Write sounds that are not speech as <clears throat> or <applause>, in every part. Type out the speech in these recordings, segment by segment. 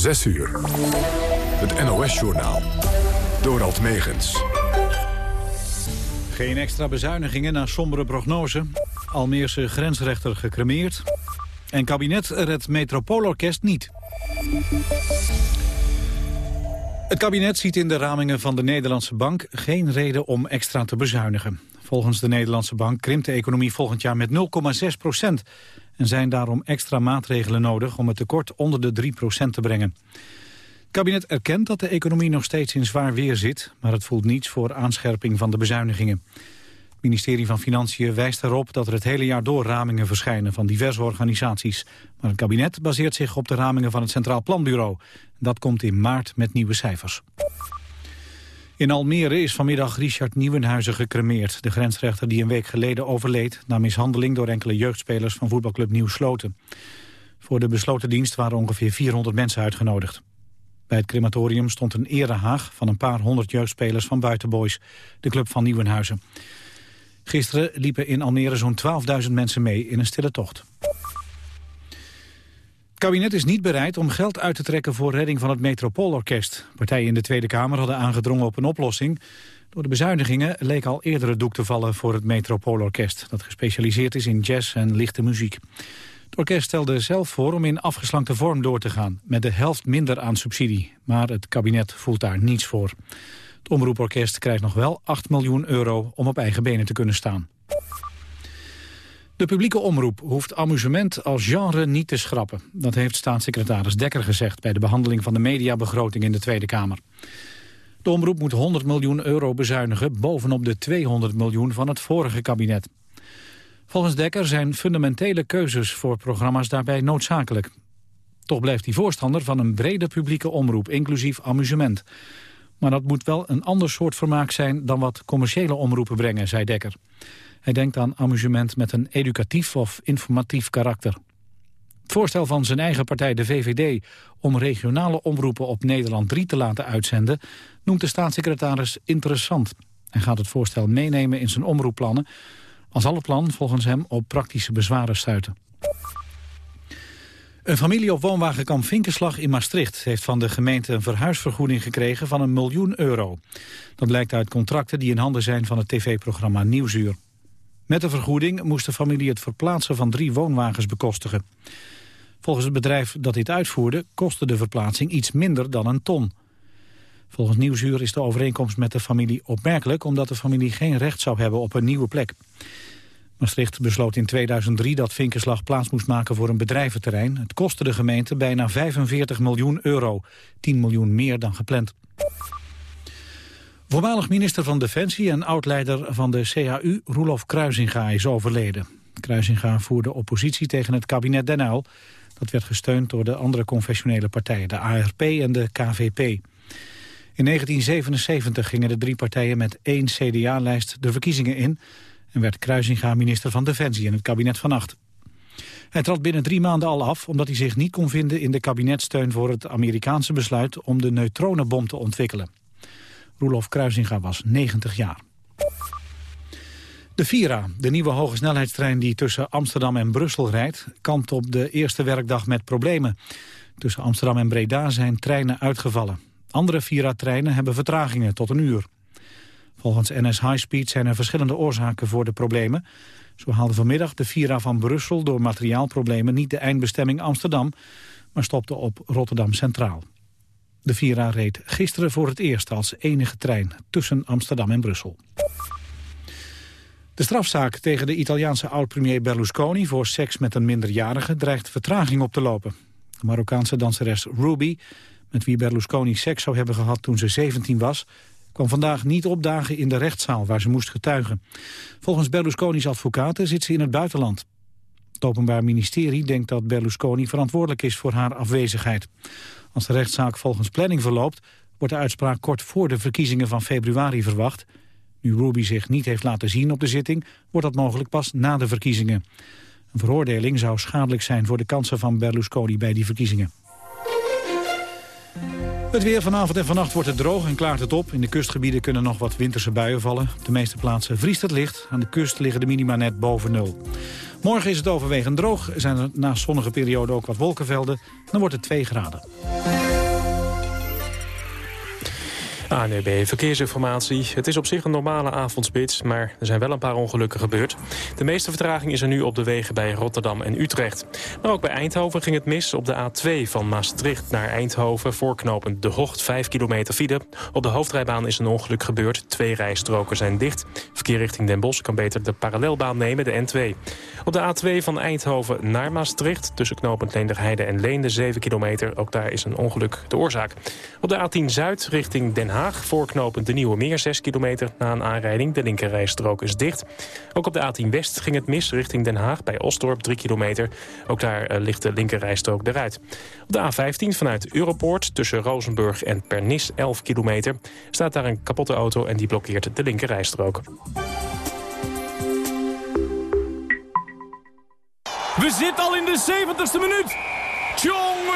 6 uur. Het NOS-journaal. Dorald Megens. Geen extra bezuinigingen na sombere prognose. Almeerse grensrechter gecremeerd. En kabinet redt Metropoolorkest niet. Het kabinet ziet in de ramingen van de Nederlandse bank geen reden om extra te bezuinigen. Volgens de Nederlandse bank krimpt de economie volgend jaar met 0,6 procent. En zijn daarom extra maatregelen nodig om het tekort onder de 3 procent te brengen. Het kabinet erkent dat de economie nog steeds in zwaar weer zit... maar het voelt niets voor aanscherping van de bezuinigingen. Het ministerie van Financiën wijst erop dat er het hele jaar door ramingen verschijnen van diverse organisaties. Maar het kabinet baseert zich op de ramingen van het Centraal Planbureau. Dat komt in maart met nieuwe cijfers. In Almere is vanmiddag Richard Nieuwenhuizen gecremeerd. De grensrechter die een week geleden overleed... na mishandeling door enkele jeugdspelers van voetbalclub Nieuw Sloten. Voor de besloten dienst waren ongeveer 400 mensen uitgenodigd. Bij het crematorium stond een erehaag van een paar honderd jeugdspelers van Buitenboys, de club van Nieuwenhuizen. Gisteren liepen in Almere zo'n 12.000 mensen mee in een stille tocht. Het kabinet is niet bereid om geld uit te trekken voor redding van het Metropoolorkest. Partijen in de Tweede Kamer hadden aangedrongen op een oplossing. Door de bezuinigingen leek al eerder doek te vallen voor het Metropoolorkest... dat gespecialiseerd is in jazz en lichte muziek. Het orkest stelde zelf voor om in afgeslankte vorm door te gaan... met de helft minder aan subsidie. Maar het kabinet voelt daar niets voor. Het Omroeporkest krijgt nog wel 8 miljoen euro om op eigen benen te kunnen staan. De publieke omroep hoeft amusement als genre niet te schrappen. Dat heeft staatssecretaris Dekker gezegd... bij de behandeling van de mediabegroting in de Tweede Kamer. De omroep moet 100 miljoen euro bezuinigen... bovenop de 200 miljoen van het vorige kabinet. Volgens Dekker zijn fundamentele keuzes voor programma's daarbij noodzakelijk. Toch blijft hij voorstander van een brede publieke omroep, inclusief amusement. Maar dat moet wel een ander soort vermaak zijn dan wat commerciële omroepen brengen, zei Dekker. Hij denkt aan amusement met een educatief of informatief karakter. Het voorstel van zijn eigen partij, de VVD, om regionale omroepen op Nederland 3 te laten uitzenden, noemt de staatssecretaris interessant. Hij gaat het voorstel meenemen in zijn omroepplannen, als alle plan volgens hem op praktische bezwaren stuiten. Een familie op woonwagenkamp Vinkenslag in Maastricht... heeft van de gemeente een verhuisvergoeding gekregen van een miljoen euro. Dat blijkt uit contracten die in handen zijn van het tv-programma Nieuwsuur. Met de vergoeding moest de familie het verplaatsen van drie woonwagens bekostigen. Volgens het bedrijf dat dit uitvoerde kostte de verplaatsing iets minder dan een ton. Volgens Nieuwsuur is de overeenkomst met de familie opmerkelijk... omdat de familie geen recht zou hebben op een nieuwe plek. Maastricht besloot in 2003 dat Vinkenslag plaats moest maken voor een bedrijventerrein. Het kostte de gemeente bijna 45 miljoen euro. 10 miljoen meer dan gepland. Voormalig minister van Defensie en oud-leider van de CAU, Roelof Kruisinga, is overleden. Kruisinga voerde oppositie tegen het kabinet Den Uyl. Dat werd gesteund door de andere confessionele partijen, de ARP en de KVP. In 1977 gingen de drie partijen met één CDA-lijst de verkiezingen in... en werd Kruisinga minister van Defensie in het kabinet van Acht. Hij trad binnen drie maanden al af omdat hij zich niet kon vinden in de kabinetsteun voor het Amerikaanse besluit om de neutronenbom te ontwikkelen. Roelof Kruisinga was 90 jaar. De Vira, de nieuwe hogesnelheidstrein die tussen Amsterdam en Brussel rijdt... kampt op de eerste werkdag met problemen. Tussen Amsterdam en Breda zijn treinen uitgevallen. Andere Vira-treinen hebben vertragingen tot een uur. Volgens NS High Speed zijn er verschillende oorzaken voor de problemen. Zo haalde vanmiddag de Vira van Brussel door materiaalproblemen... niet de eindbestemming Amsterdam, maar stopte op Rotterdam Centraal. De Vira reed gisteren voor het eerst als enige trein tussen Amsterdam en Brussel. De strafzaak tegen de Italiaanse oud-premier Berlusconi voor seks met een minderjarige dreigt vertraging op te lopen. De Marokkaanse danseres Ruby, met wie Berlusconi seks zou hebben gehad toen ze 17 was, kwam vandaag niet opdagen in de rechtszaal waar ze moest getuigen. Volgens Berlusconi's advocaten zit ze in het buitenland. Het Openbaar Ministerie denkt dat Berlusconi verantwoordelijk is voor haar afwezigheid. Als de rechtszaak volgens planning verloopt... wordt de uitspraak kort voor de verkiezingen van februari verwacht. Nu Ruby zich niet heeft laten zien op de zitting... wordt dat mogelijk pas na de verkiezingen. Een veroordeling zou schadelijk zijn voor de kansen van Berlusconi bij die verkiezingen. Het weer vanavond en vannacht wordt het droog en klaart het op. In de kustgebieden kunnen nog wat winterse buien vallen. Op de meeste plaatsen vriest het licht. Aan de kust liggen de minima net boven nul. Morgen is het overwegend droog. Er zijn er na zonnige periode ook wat wolkenvelden. Dan wordt het 2 graden. ANUB Verkeersinformatie. Het is op zich een normale avondspits, maar er zijn wel een paar ongelukken gebeurd. De meeste vertraging is er nu op de wegen bij Rotterdam en Utrecht. Maar ook bij Eindhoven ging het mis op de A2 van Maastricht naar Eindhoven... voorknopend De Hocht, 5 kilometer file. Op de hoofdrijbaan is een ongeluk gebeurd. Twee rijstroken zijn dicht. Verkeer richting Den Bosch kan beter de parallelbaan nemen, de N2. Op de A2 van Eindhoven naar Maastricht... tussen knopend Leenderheide en Leende, 7 kilometer. Ook daar is een ongeluk de oorzaak. Op de A10 Zuid richting Den Haag... voorknopend de Nieuwe Meer, 6 kilometer na een aanrijding. De linkerrijstrook is dicht. Ook op de A10 West ging het mis richting Den Haag... bij Osdorp, 3 kilometer. Ook daar uh, ligt de linkerrijstrook eruit. Op de A15 vanuit Europoort tussen Rozenburg en Pernis, 11 kilometer... staat daar een kapotte auto en die blokkeert de linkerrijstrook. We zitten al in de 70ste minuut. Jongen,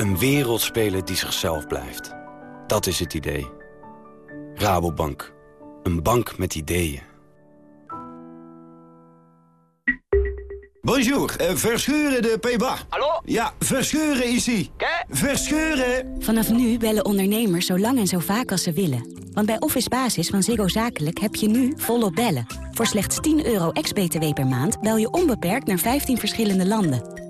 Een wereldspeler die zichzelf blijft. Dat is het idee. Rabobank. Een bank met ideeën. Bonjour, uh, verscheuren de Peba. Hallo? Ja, verscheuren is ie. Verscheuren! Vanaf nu bellen ondernemers zo lang en zo vaak als ze willen. Want bij Office Basis van Ziggo Zakelijk heb je nu volop bellen. Voor slechts 10 euro ex-BTW per maand bel je onbeperkt naar 15 verschillende landen.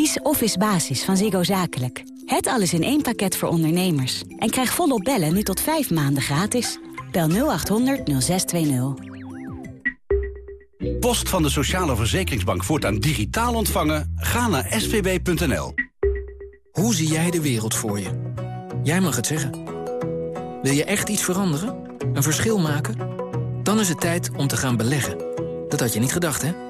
Kies Office Basis van Ziggo Zakelijk. Het alles in één pakket voor ondernemers. En krijg volop bellen nu tot vijf maanden gratis. Bel 0800 0620. Post van de Sociale Verzekeringsbank voortaan digitaal ontvangen? Ga naar svb.nl. Hoe zie jij de wereld voor je? Jij mag het zeggen. Wil je echt iets veranderen? Een verschil maken? Dan is het tijd om te gaan beleggen. Dat had je niet gedacht, hè?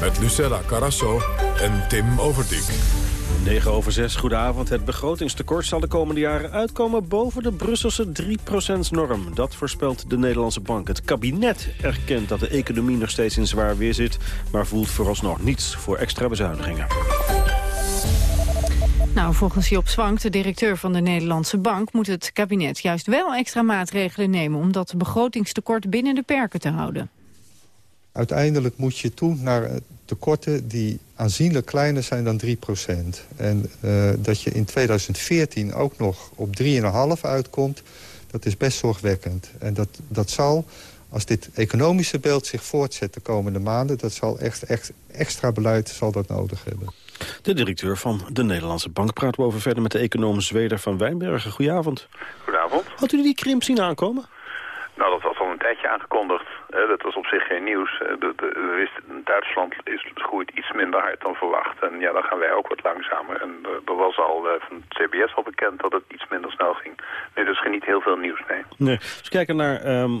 Met Lucella Carasso en Tim Overdijk. 9 over 6, goedenavond. Het begrotingstekort zal de komende jaren uitkomen boven de Brusselse 3%-norm. Dat voorspelt de Nederlandse Bank. Het kabinet erkent dat de economie nog steeds in zwaar weer zit... maar voelt vooralsnog niets voor extra bezuinigingen. Nou, volgens Job Zwank, de directeur van de Nederlandse Bank... moet het kabinet juist wel extra maatregelen nemen... om dat begrotingstekort binnen de perken te houden. Uiteindelijk moet je toe naar tekorten die aanzienlijk kleiner zijn dan 3% En uh, dat je in 2014 ook nog op 3,5 uitkomt, dat is best zorgwekkend. En dat, dat zal, als dit economische beeld zich voortzet de komende maanden... dat zal echt, echt extra beleid zal dat nodig hebben. De directeur van de Nederlandse Bank praat we over verder met de econoom Zweder van Wijnbergen. Goedenavond. Goedenavond. Had u die krimp zien aankomen? Nou, dat was al een tijdje aangekondigd. Eh, dat was op zich geen nieuws. Eh, de, de, we wisten, Duitsland is, groeit iets minder hard dan verwacht. En ja, dan gaan wij ook wat langzamer. En uh, er was al van het CBS al bekend dat het iets minder snel ging. Nee, dus niet heel veel nieuws, nee. nee. Als we kijken naar ehm,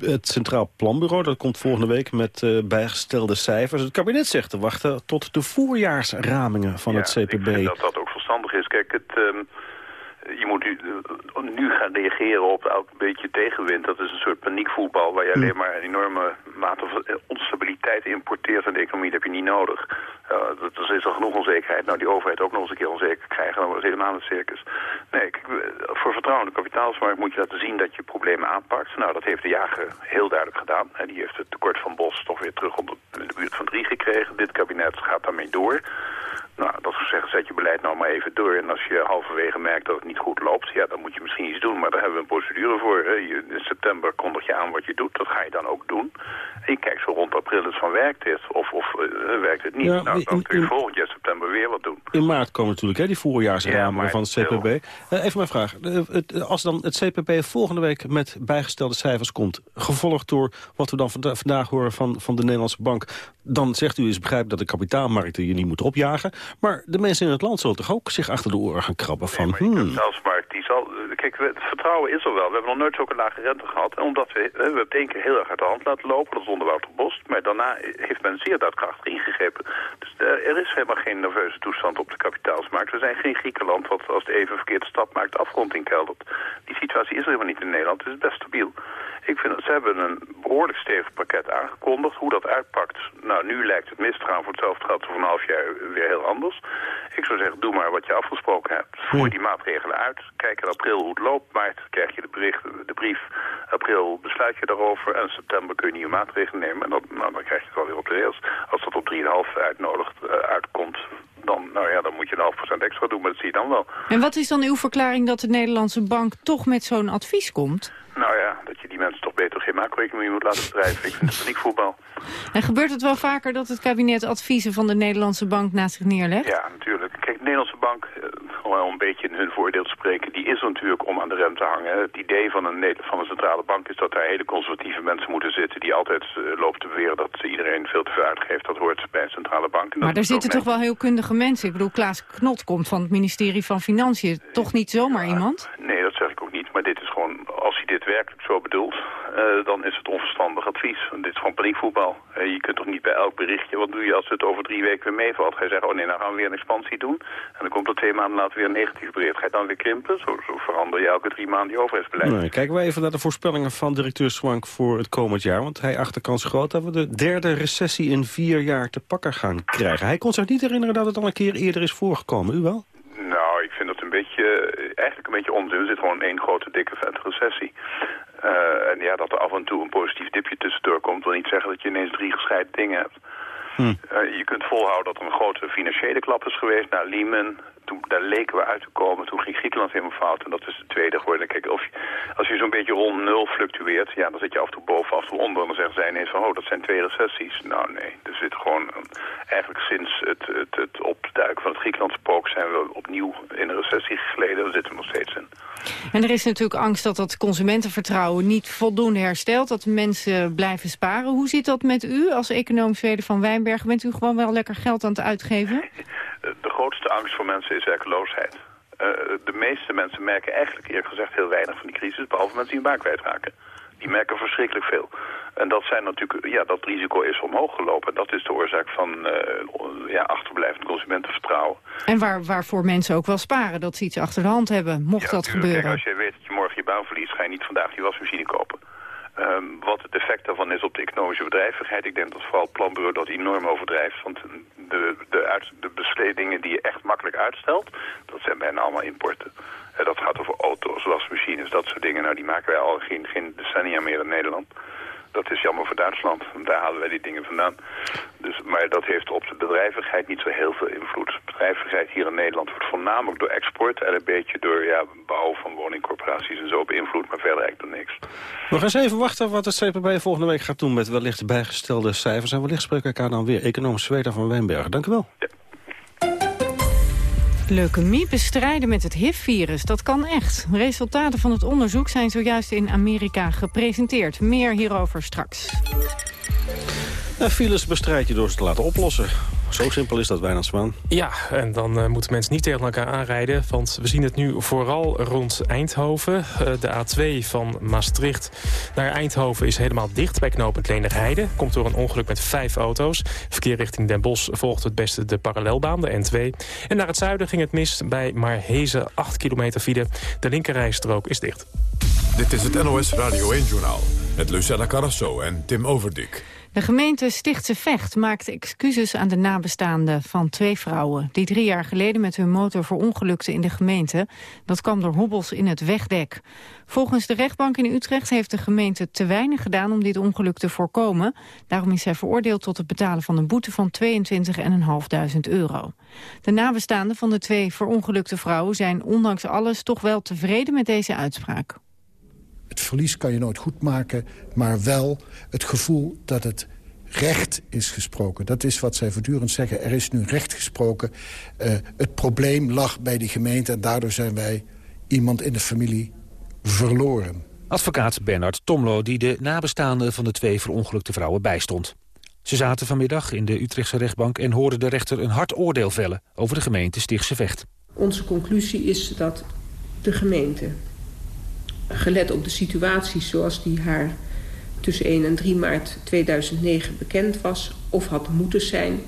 het Centraal Planbureau, dat komt volgende week met bijgestelde cijfers. Het kabinet zegt te wachten tot de voorjaarsramingen van het CPB. ik vind dat dat ook verstandig is. Kijk, het... Ehm, je moet nu, eh, nu gaan reageren op elk beetje tegenwind. Dat is een soort paniekvoetbal waar je alleen maar een enorme mate van eh, onstabiliteit importeert in de economie. Dat heb je niet nodig. Uh, er is al genoeg onzekerheid. Nou, die overheid ook nog eens een keer onzeker krijgen. Dan het helemaal een circus. Nee, kijk, voor vertrouwen in de kapitaalsmarkt moet je laten zien dat je problemen aanpakt. Nou, dat heeft de jager heel duidelijk gedaan. En die heeft het tekort van Bos toch weer terug onder de, in de buurt van drie gekregen. Dit kabinet gaat daarmee door. Nou, dat gezegd, zet je beleid nou maar even door. En als je halverwege merkt dat het niet goed loopt, ja, dan moet je misschien iets doen. Maar daar hebben we een procedure voor. Hè. in september kondig je aan wat je doet, dat ga je dan ook doen. En je kijkt zo rond april eens van werkt dit of, of uh, werkt het niet. nou, dan kun je volgend jaar september weer wat doen. In maart komen natuurlijk hè, die voorjaarsramen van het CPB. Uh, eh, even mijn vraag. als dan het CPB volgende week met bijgestelde cijfers komt... gevolgd door wat we dan vandaag horen van, van de Nederlandse Bank... dan zegt u eens begrijp dat de kapitaalmarkten je niet moeten opjagen... Maar de mensen in het land zullen toch ook zich achter de oren gaan krabben van... Nee, hmm. kapitaalsmarkt, die zal... Kijk, het vertrouwen is er wel. We hebben nog nooit zulke lage rente gehad. Omdat we, we hebben het één keer heel erg uit de hand laten lopen. Dat is onder Wouter Bos. Maar daarna heeft men zeer daadkrachtig ingegrepen. Dus uh, er is helemaal geen nerveuze toestand op de kapitaalsmarkt. We zijn geen Griekenland wat als de even verkeerde stap maakt de afgrond inkeldert. Die situatie is er helemaal niet in Nederland. Het is best stabiel. Ik vind dat ze hebben een behoorlijk stevig pakket aangekondigd. Hoe dat uitpakt, nou nu lijkt het mis te gaan. Voor hetzelfde geld over een half jaar weer heel anders. Ik zou zeggen, doe maar wat je afgesproken hebt. Voer die maatregelen uit. Kijk in april hoe het loopt. Maart krijg je de, bericht, de brief. April besluit je daarover. En september kun je nieuwe maatregelen nemen. En dat, nou, dan krijg je het wel weer op de rails. Als dat op 3,5 uitnodigt, uh, uitkomt, dan, nou ja, dan moet je een half procent extra doen. Maar dat zie je dan wel. En wat is dan uw verklaring dat de Nederlandse bank toch met zo'n advies komt? Nou ja, dat je die mensen toch beter geen macro-economie moet laten bedrijven. Ik vind het paniekvoetbal. En gebeurt het wel vaker dat het kabinet adviezen van de Nederlandse bank naast zich neerlegt? Ja, natuurlijk. Kijk, de Nederlandse bank, om eh, een beetje in hun voordeel te spreken, die is natuurlijk om aan de rem te hangen. Het idee van een, van een centrale bank is dat daar hele conservatieve mensen moeten zitten die altijd uh, lopen te beweren dat iedereen veel te veel uitgeeft. Dat hoort bij een centrale bank. maar er zitten toch wel heel kundige mensen. Ik bedoel, Klaas Knot komt van het ministerie van Financiën. Toch niet zomaar iemand? Nee, dat zeg ik ook niet. Maar dit is gewoon, als hij dit werkelijk zo bedoelt, uh, dan is het onverstandig advies. Dit is gewoon paniekvoetbal. Uh, je kunt toch niet bij elk berichtje, wat doe je als het over drie weken weer meevalt? Ga je zeggen, oh nee, nou gaan we weer een expansie doen. En dan komt er twee maanden later weer een negatief bericht. Ga je dan weer krimpen? Zo, zo verander je elke drie maanden je overheidsbeleid. Nee, kijken we even naar de voorspellingen van directeur Swank voor het komend jaar. Want hij achterkans groot dat we de derde recessie in vier jaar te pakken gaan krijgen. Hij kon zich niet herinneren dat het al een keer eerder is voorgekomen. U wel? Nou, ik vind dat een beetje, eigenlijk een beetje onzin. Er zit gewoon één grote, dikke, vette recessie. Uh, en ja, dat er af en toe een positief dipje tussendoor komt... wil niet zeggen dat je ineens drie gescheiden dingen hebt. Hm. Uh, je kunt volhouden dat er een grote financiële klap is geweest. naar Lehman, toen, daar leken we uit te komen. Toen ging Griekenland helemaal fout en dat is de tweede geworden. Kijk, of als je zo'n beetje rond nul fluctueert, ja, dan zit je af en toe boven, af en toe onder. En dan zeggen zij ineens van, oh, dat zijn twee recessies. Nou, nee, er zit gewoon, eigenlijk sinds het, het, het opduiken van het Griekenlandse spook zijn we opnieuw in een recessie gegleden. Daar zitten we nog steeds in. En er is natuurlijk angst dat dat consumentenvertrouwen niet voldoende herstelt. Dat mensen blijven sparen. Hoe zit dat met u als economisch van Wijnberg? Bent u gewoon wel lekker geld aan het uitgeven? <laughs> De grootste angst voor mensen is werkloosheid. Uh, de meeste mensen merken eigenlijk eerlijk gezegd heel weinig van die crisis. Behalve mensen die hun baan kwijtraken. Die merken verschrikkelijk veel. En dat, zijn natuurlijk, ja, dat risico is omhoog gelopen. Dat is de oorzaak van uh, ja, achterblijvend consumentenvertrouwen. En waar, waarvoor mensen ook wel sparen, dat ze iets achter de hand hebben, mocht dat gebeuren. Kijk, als jij weet dat je morgen je baan verliest, ga je niet vandaag die wasmachine kopen. Um, wat het effect daarvan is op de economische bedrijvigheid, ik denk dat vooral het planbureau dat enorm overdrijft. Want de, de, uit, de bestedingen die je echt makkelijk uitstelt, dat zijn bijna allemaal importen. Uh, dat gaat over auto's, wasmachines, dat soort dingen. Nou, die maken wij al geen, geen decennia meer in Nederland. Dat is jammer voor Duitsland, want daar halen wij die dingen vandaan. Dus, maar dat heeft op de bedrijvigheid niet zo heel veel invloed. De bedrijvigheid hier in Nederland wordt voornamelijk door export... en een beetje door ja, bouw van woningcorporaties en zo beïnvloed, maar verder eigenlijk door niks. We gaan eens even wachten wat het CPB volgende week gaat doen... met wellicht bijgestelde cijfers. En wellicht spreken we elkaar dan weer. Economisch Zweden van Wijnbergen. Dank u wel. Ja. Leukemie bestrijden met het HIV-virus, dat kan echt. Resultaten van het onderzoek zijn zojuist in Amerika gepresenteerd. Meer hierover straks. Nou, files bestrijd je door ze te laten oplossen. Zo simpel is dat, Wijnandsman. Ja, en dan uh, moeten mensen niet tegen elkaar aanrijden. Want we zien het nu vooral rond Eindhoven. Uh, de A2 van Maastricht naar Eindhoven is helemaal dicht bij knooppunt Lenigheide. Komt door een ongeluk met vijf auto's. Verkeer richting Den Bosch volgt het beste de parallelbaan, de N2. En naar het zuiden ging het mis bij Marhezen, 8 kilometer file. De linkerrijstrook is dicht. Dit is het NOS Radio 1-journaal met Lucella Carrasso en Tim Overdik. De gemeente Stichtse Vecht maakt excuses aan de nabestaanden van twee vrouwen... die drie jaar geleden met hun motor verongelukten in de gemeente. Dat kwam door hobbels in het wegdek. Volgens de rechtbank in Utrecht heeft de gemeente te weinig gedaan... om dit ongeluk te voorkomen. Daarom is zij veroordeeld tot het betalen van een boete van 22.500 euro. De nabestaanden van de twee verongelukte vrouwen zijn ondanks alles... toch wel tevreden met deze uitspraak. Het verlies kan je nooit goed maken, maar wel het gevoel dat het recht is gesproken. Dat is wat zij voortdurend zeggen. Er is nu recht gesproken. Uh, het probleem lag bij die gemeente en daardoor zijn wij iemand in de familie verloren. Advocaat Bernard Tomlo, die de nabestaanden van de twee verongelukte vrouwen bijstond. Ze zaten vanmiddag in de Utrechtse rechtbank en hoorden de rechter een hard oordeel vellen over de gemeente Stichtse Vecht. Onze conclusie is dat de gemeente gelet op de situatie zoals die haar tussen 1 en 3 maart 2009 bekend was of had moeten zijn...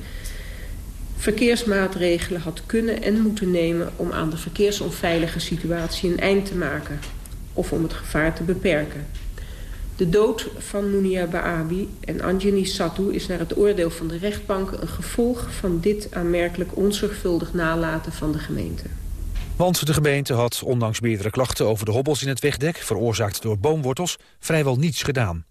verkeersmaatregelen had kunnen en moeten nemen... om aan de verkeersonveilige situatie een eind te maken of om het gevaar te beperken. De dood van Munia Baabi en Anjani Satou is naar het oordeel van de rechtbank... een gevolg van dit aanmerkelijk onzorgvuldig nalaten van de gemeente. Want de gemeente had, ondanks meerdere klachten over de hobbels in het wegdek... veroorzaakt door boomwortels, vrijwel niets gedaan.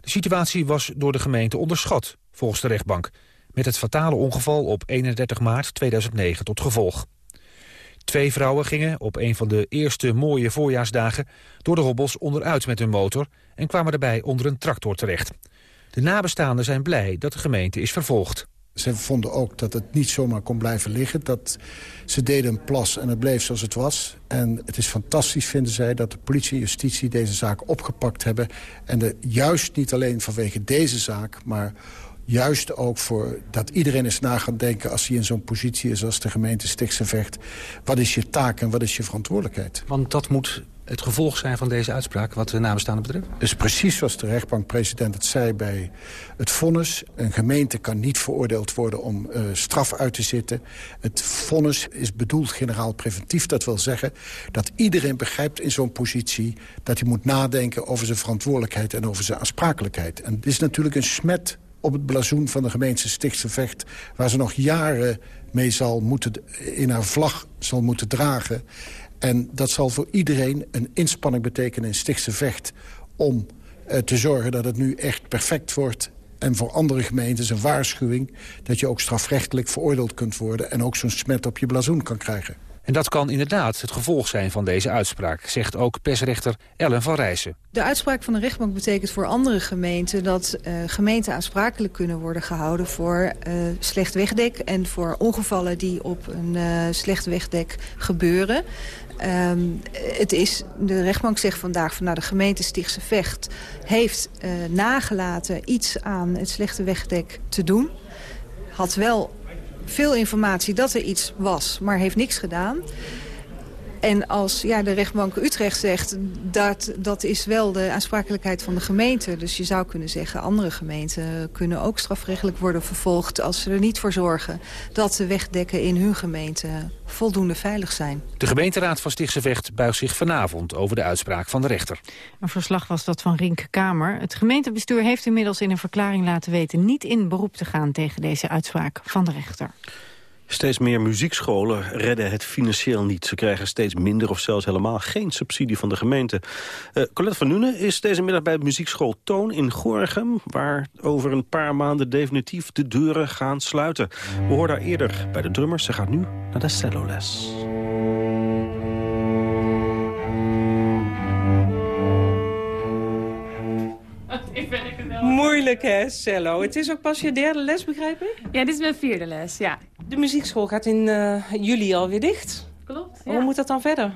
De situatie was door de gemeente onderschat, volgens de rechtbank... met het fatale ongeval op 31 maart 2009 tot gevolg. Twee vrouwen gingen op een van de eerste mooie voorjaarsdagen... door de hobbels onderuit met hun motor... en kwamen daarbij onder een tractor terecht. De nabestaanden zijn blij dat de gemeente is vervolgd. Ze vonden ook dat het niet zomaar kon blijven liggen. Dat ze deden een plas en het bleef zoals het was. En het is fantastisch, vinden zij, dat de politie en justitie deze zaak opgepakt hebben. En de, juist niet alleen vanwege deze zaak, maar juist ook voor dat iedereen eens na gaat denken... als hij in zo'n positie is als de gemeente Stichtse vecht... wat is je taak en wat is je verantwoordelijkheid? Want dat moet het gevolg zijn van deze uitspraak wat de nabestaanden betreft? Dus precies zoals de rechtbankpresident het zei bij het vonnis. Een gemeente kan niet veroordeeld worden om uh, straf uit te zitten. Het vonnis is bedoeld generaal preventief. Dat wil zeggen dat iedereen begrijpt in zo'n positie... dat hij moet nadenken over zijn verantwoordelijkheid en over zijn aansprakelijkheid. En het is natuurlijk een smet op het blazoen van de gemeente Stichtse Vecht... waar ze nog jaren mee zal moeten, in haar vlag zal moeten dragen. En dat zal voor iedereen een inspanning betekenen in Stichtse Vecht... om uh, te zorgen dat het nu echt perfect wordt. En voor andere gemeentes een waarschuwing... dat je ook strafrechtelijk veroordeeld kunt worden... en ook zo'n smet op je blazoen kan krijgen. En dat kan inderdaad het gevolg zijn van deze uitspraak, zegt ook persrechter Ellen van Rijssen. De uitspraak van de rechtbank betekent voor andere gemeenten dat uh, gemeenten aansprakelijk kunnen worden gehouden voor uh, slecht wegdek en voor ongevallen die op een uh, slecht wegdek gebeuren. Um, het is, de rechtbank zegt vandaag van nou, de gemeente Stichtse Vecht heeft uh, nagelaten iets aan het slechte wegdek te doen. Had wel veel informatie dat er iets was, maar heeft niks gedaan. En als ja, de rechtbank Utrecht zegt, dat, dat is wel de aansprakelijkheid van de gemeente. Dus je zou kunnen zeggen, andere gemeenten kunnen ook strafrechtelijk worden vervolgd... als ze er niet voor zorgen dat de wegdekken in hun gemeente voldoende veilig zijn. De gemeenteraad van Stichtse Vecht buigt zich vanavond over de uitspraak van de rechter. Een verslag was dat van Rinke Kamer. Het gemeentebestuur heeft inmiddels in een verklaring laten weten... niet in beroep te gaan tegen deze uitspraak van de rechter. Steeds meer muziekscholen redden het financieel niet. Ze krijgen steeds minder of zelfs helemaal geen subsidie van de gemeente. Uh, Colette van Nuenen is deze middag bij muziekschool Toon in Gorgem... waar over een paar maanden definitief de deuren gaan sluiten. We hoorden haar eerder bij de drummers. Ze gaat nu naar de celloles. Moeilijk hè, cello. Het is ook pas je derde les, begrijp ik? Ja, dit is mijn vierde les, ja. De muziekschool gaat in uh, juli alweer dicht. Klopt, ja. Hoe moet dat dan verder?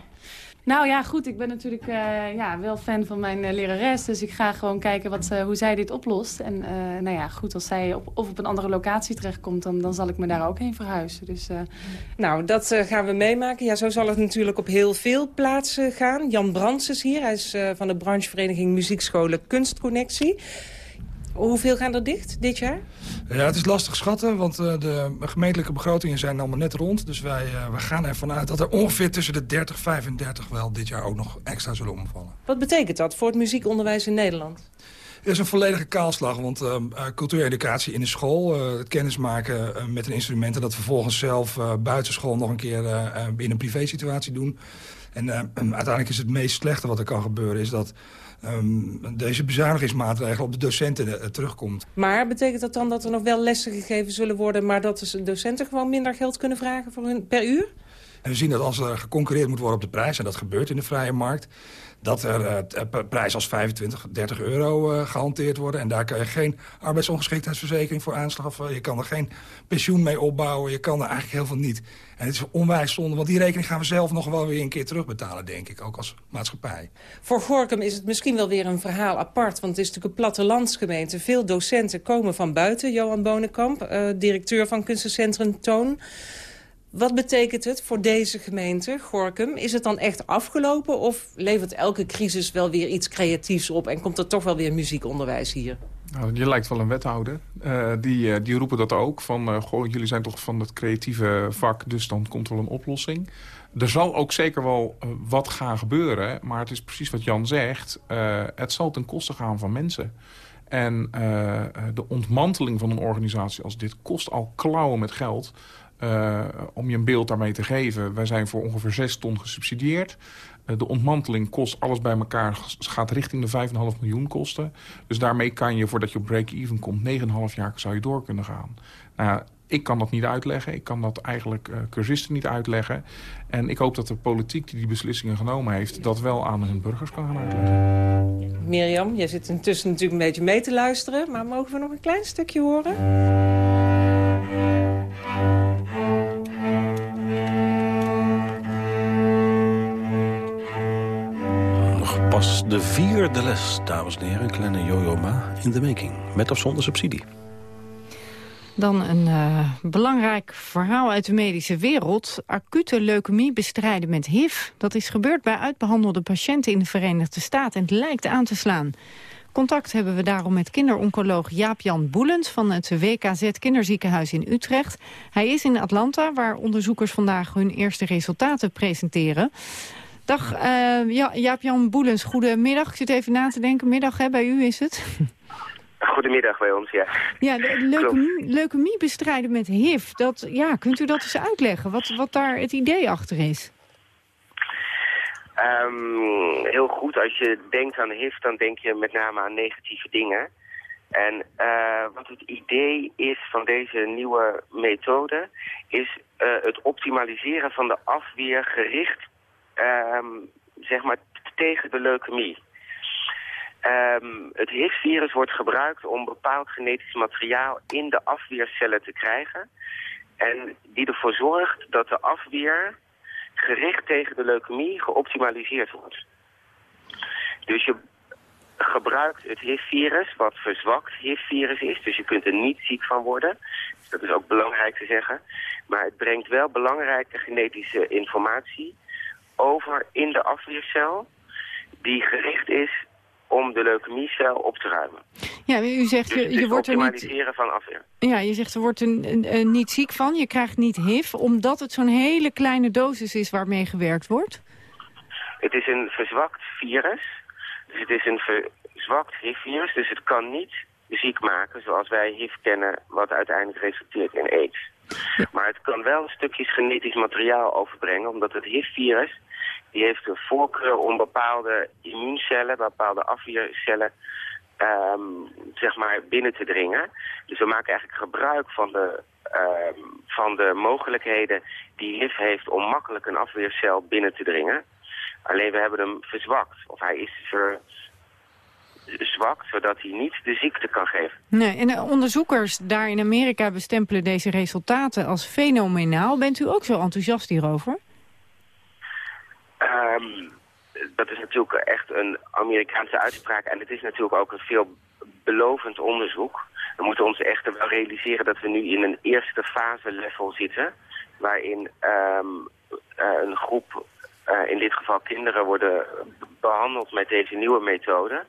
Nou ja, goed. Ik ben natuurlijk uh, ja, wel fan van mijn uh, lerares. Dus ik ga gewoon kijken wat, uh, hoe zij dit oplost. En nou ja, goed, als zij op, of op een andere locatie terechtkomt... dan, dan zal ik me daar ook heen verhuizen. Dus, Nou, dat gaan we meemaken. Ja, zo zal het natuurlijk op heel veel plaatsen gaan. Jan Brands is hier. Hij is van de branchevereniging Muziekscholen Kunstconnectie. Hoeveel gaan er dicht dit jaar? Ja, het is lastig schatten, want uh, de gemeentelijke begrotingen zijn allemaal net rond. Dus wij, uh, we gaan ervan uit dat er ongeveer tussen de 30 35 wel dit jaar ook nog extra zullen omvallen. Wat betekent dat voor het muziekonderwijs in Nederland? Het is een volledige kaalslag, want uh, cultuureducatie in de school... het kennismaken met een instrument... en dat vervolgens zelf buitenschool nog een keer in een privésituatie doen. En <clears throat> uiteindelijk is het meest slechte wat er kan gebeuren... is dat um, deze bezuinigingsmaatregel op de docenten uh, terugkomt. Maar betekent dat dan dat er nog wel lessen gegeven zullen worden... maar dat de docenten gewoon minder geld kunnen vragen voor hun, per uur? En we zien dat als er geconcurreerd moet worden op de prijs... en dat gebeurt in de vrije markt dat er uh, prijs als 25, 30 euro uh, gehanteerd worden. En daar kan je geen arbeidsongeschiktheidsverzekering voor aanschaffen. Je kan er geen pensioen mee opbouwen. Je kan er eigenlijk heel veel niet. En het is onwijs zonde, want die rekening gaan we zelf nog wel weer een keer terugbetalen, denk ik, ook als maatschappij. Voor Gorkum is het misschien wel weer een verhaal apart, want het is natuurlijk een plattelandsgemeente. Veel docenten komen van buiten. Johan Bonenkamp, directeur van kunstencentrum Toon. Wat betekent het voor deze gemeente, Gorkum? Is het dan echt afgelopen of levert elke crisis wel weer iets creatiefs op... en komt er toch wel weer muziekonderwijs hier? Nou, je lijkt wel een wethouder. Uh, die, uh, die roepen dat ook. Van, uh, goh, jullie zijn toch van het creatieve vak, dus dan komt wel een oplossing. Er zal ook zeker wel wat gaan gebeuren. Maar het is precies wat Jan zegt. het zal ten koste gaan van mensen. En de ontmanteling van een organisatie als dit kost al klauwen met geld... Uh, om je een beeld daarmee te geven. Wij zijn voor ongeveer 6 ton gesubsidieerd. Uh, de ontmanteling kost alles bij elkaar, gaat richting de 5,5 miljoen kosten. Dus daarmee kan je, voordat je op break-even komt, 9,5 jaar zou je door kunnen gaan. Nou, ik kan dat niet uitleggen. Ik kan dat eigenlijk uh, cursisten niet uitleggen. En ik hoop dat de politiek die die beslissingen genomen heeft... dat wel aan hun burgers kan gaan uitleggen. Mirjam, jij zit intussen natuurlijk een beetje mee te luisteren... maar mogen we nog een klein stukje horen? De vierde les, dames en heren. Een kleine jojo-ma in de making. Met of zonder subsidie. Dan een uh, belangrijk verhaal uit de medische wereld. Acute leukemie bestrijden met HIV. Dat is gebeurd bij uitbehandelde patiënten in de Verenigde Staten... en het lijkt aan te slaan. Contact hebben we daarom met kinderoncoloog Jaap-Jan Boelens... van het WKZ Kinderziekenhuis in Utrecht. Hij is in Atlanta, waar onderzoekers vandaag hun eerste resultaten presenteren. Dag uh, ja, Jaap-Jan Boelens, goedemiddag. Ik zit even na te denken. Middag hè, bij u is het. <laughs> Goedemiddag bij ons, ja. Ja, leukemie, leukemie bestrijden met HIV. Dat, ja, kunt u dat eens uitleggen, wat, wat daar het idee achter is? Um, heel goed. Als je denkt aan HIV, dan denk je met name aan negatieve dingen. En uh, wat het idee is van deze nieuwe methode... is uh, het optimaliseren van de afweer gericht um, zeg maar tegen de leukemie. Um, het HIV-virus wordt gebruikt om bepaald genetisch materiaal in de afweercellen te krijgen. En die ervoor zorgt dat de afweer gericht tegen de leukemie geoptimaliseerd wordt. Dus je gebruikt het HIV-virus, wat verzwakt HIV-virus is. Dus je kunt er niet ziek van worden. Dat is ook belangrijk te zeggen. Maar het brengt wel belangrijke genetische informatie over in de afweercel... die gericht is om de leukemiecel op te ruimen. Ja, u zegt, dus je, je wordt er niet... van afweer. Ja, je zegt, er wordt er niet ziek van, je krijgt niet HIV... omdat het zo'n hele kleine dosis is waarmee gewerkt wordt? Het is een verzwakt virus. Dus het is een verzwakt HIV-virus, dus het kan niet ziek maken... zoals wij HIV kennen, wat uiteindelijk resulteert in AIDS. Maar het kan wel stukjes genetisch materiaal overbrengen... omdat het HIV-virus die heeft een voorkeur om bepaalde immuuncellen, bepaalde afweercellen, um, zeg maar binnen te dringen. Dus we maken eigenlijk gebruik van de, um, van de mogelijkheden die HIV heeft om makkelijk een afweercel binnen te dringen. Alleen we hebben hem verzwakt, of hij is ver, zwakt, zodat hij niet de ziekte kan geven. Nee, en de onderzoekers daar in Amerika bestempelen deze resultaten als fenomenaal. Bent u ook zo enthousiast hierover? Ehm, dat is natuurlijk echt een Amerikaanse uitspraak en het is natuurlijk ook een veelbelovend onderzoek. We moeten ons echt wel realiseren dat we nu in een eerste fase level zitten, waarin ehm, eh, een groep, eh, in dit geval kinderen, worden behandeld met deze nieuwe methode.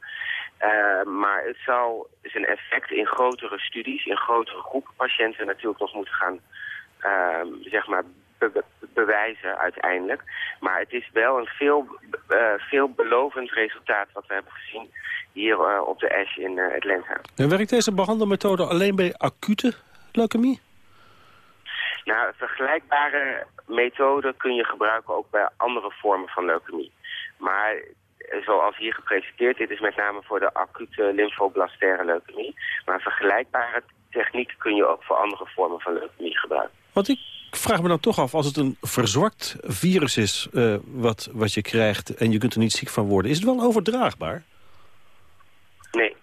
Uh, maar het zal zijn effect in grotere studies, in grotere groepen patiënten natuurlijk nog moeten gaan uh, zeg maar be bewijzen uiteindelijk. Maar het is wel een veel, uh, veelbelovend resultaat wat we hebben gezien hier uh, op de ASH in Atlanta. En werkt deze behandelmethode alleen bij acute leukemie? Nou, vergelijkbare methoden kun je gebruiken ook bij andere vormen van leukemie. Maar zoals hier gepresenteerd, dit is met name voor de acute lymfoblastaire leukemie. Maar vergelijkbare technieken kun je ook voor andere vormen van leukemie gebruiken. Want ik vraag me dan toch af, als het een verzwakt virus is uh, wat, wat je krijgt en je kunt er niet ziek van worden, is het wel overdraagbaar? Nee.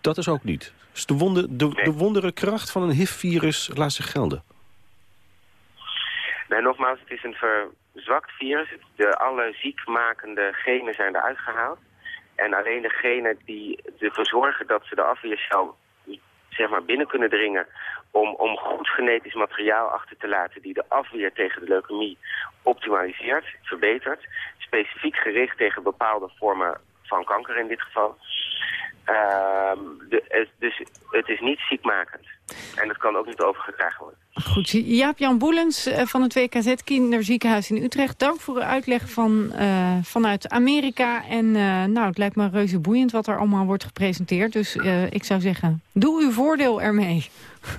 Dat is ook niet. Dus de, wonde, de, nee. de wondere kracht van een HIV-virus laat zich gelden? Nee, nogmaals, het is een verzwakt virus. De, alle ziekmakende genen zijn eruit gehaald. En alleen de genen die ervoor zorgen dat ze de afweercel zeg maar, binnen kunnen dringen... Om, om goed genetisch materiaal achter te laten die de afweer tegen de leukemie optimaliseert, verbetert. Specifiek gericht tegen bepaalde vormen van kanker in dit geval. Uh, de, dus het is niet ziekmakend. En het kan ook niet overgedragen worden. Goed, Jaap-Jan Boelens van het WKZ Kinderziekenhuis in Utrecht. Dank voor uw uitleg van, uh, vanuit Amerika. En uh, nou, het lijkt me reuze boeiend wat er allemaal wordt gepresenteerd. Dus uh, ik zou zeggen, doe uw voordeel ermee. <laughs>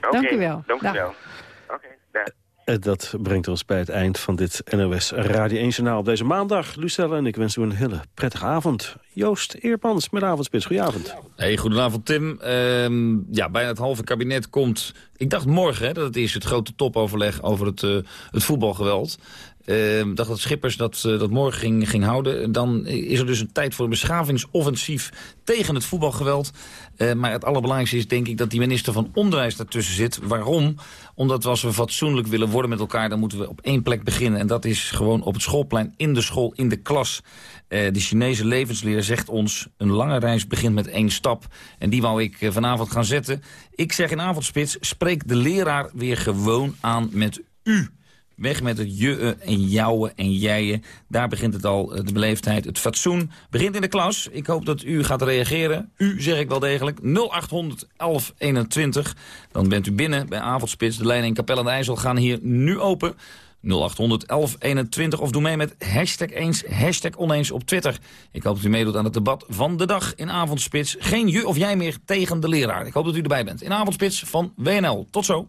okay, dank u wel. Dank u wel. Oké, okay, Dat brengt ons bij het eind van dit NOS Radio 1 Journaal op deze maandag. Lucelle en ik wens u een hele prettige avond. Joost Eerpans met Avondspits, goedenavond. Hey, goedenavond Tim. Uh, ja, bijna het halve kabinet komt... Ik dacht morgen hè, dat het is het grote topoverleg over het, uh, het voetbalgeweld. Uh, dacht dat Schippers dat, uh, dat morgen ging, ging houden. Dan is er dus een tijd voor een beschavingsoffensief tegen het voetbalgeweld. Uh, maar het allerbelangrijkste is denk ik dat die minister van Onderwijs daartussen zit. Waarom? Omdat als we fatsoenlijk willen worden met elkaar... dan moeten we op één plek beginnen. En dat is gewoon op het schoolplein, in de school, in de klas. Uh, de Chinese levensleer zegt ons... een lange reis begint met één stap. En die wou ik uh, vanavond gaan zetten. Ik zeg in avondspits, spreek de leraar weer gewoon aan met u. Weg met het je en jouwe en jijen. Daar begint het al, de beleefdheid, het fatsoen. Begint in de klas. Ik hoop dat u gaat reageren. U zeg ik wel degelijk. 0800 1121. Dan bent u binnen bij Avondspits. De lijnen in Capelle de IJssel gaan hier nu open. 0800 1121 of doe mee met hashtag eens, hashtag oneens op Twitter. Ik hoop dat u meedoet aan het debat van de dag in Avondspits. Geen je of jij meer tegen de leraar. Ik hoop dat u erbij bent. In Avondspits van WNL. Tot zo.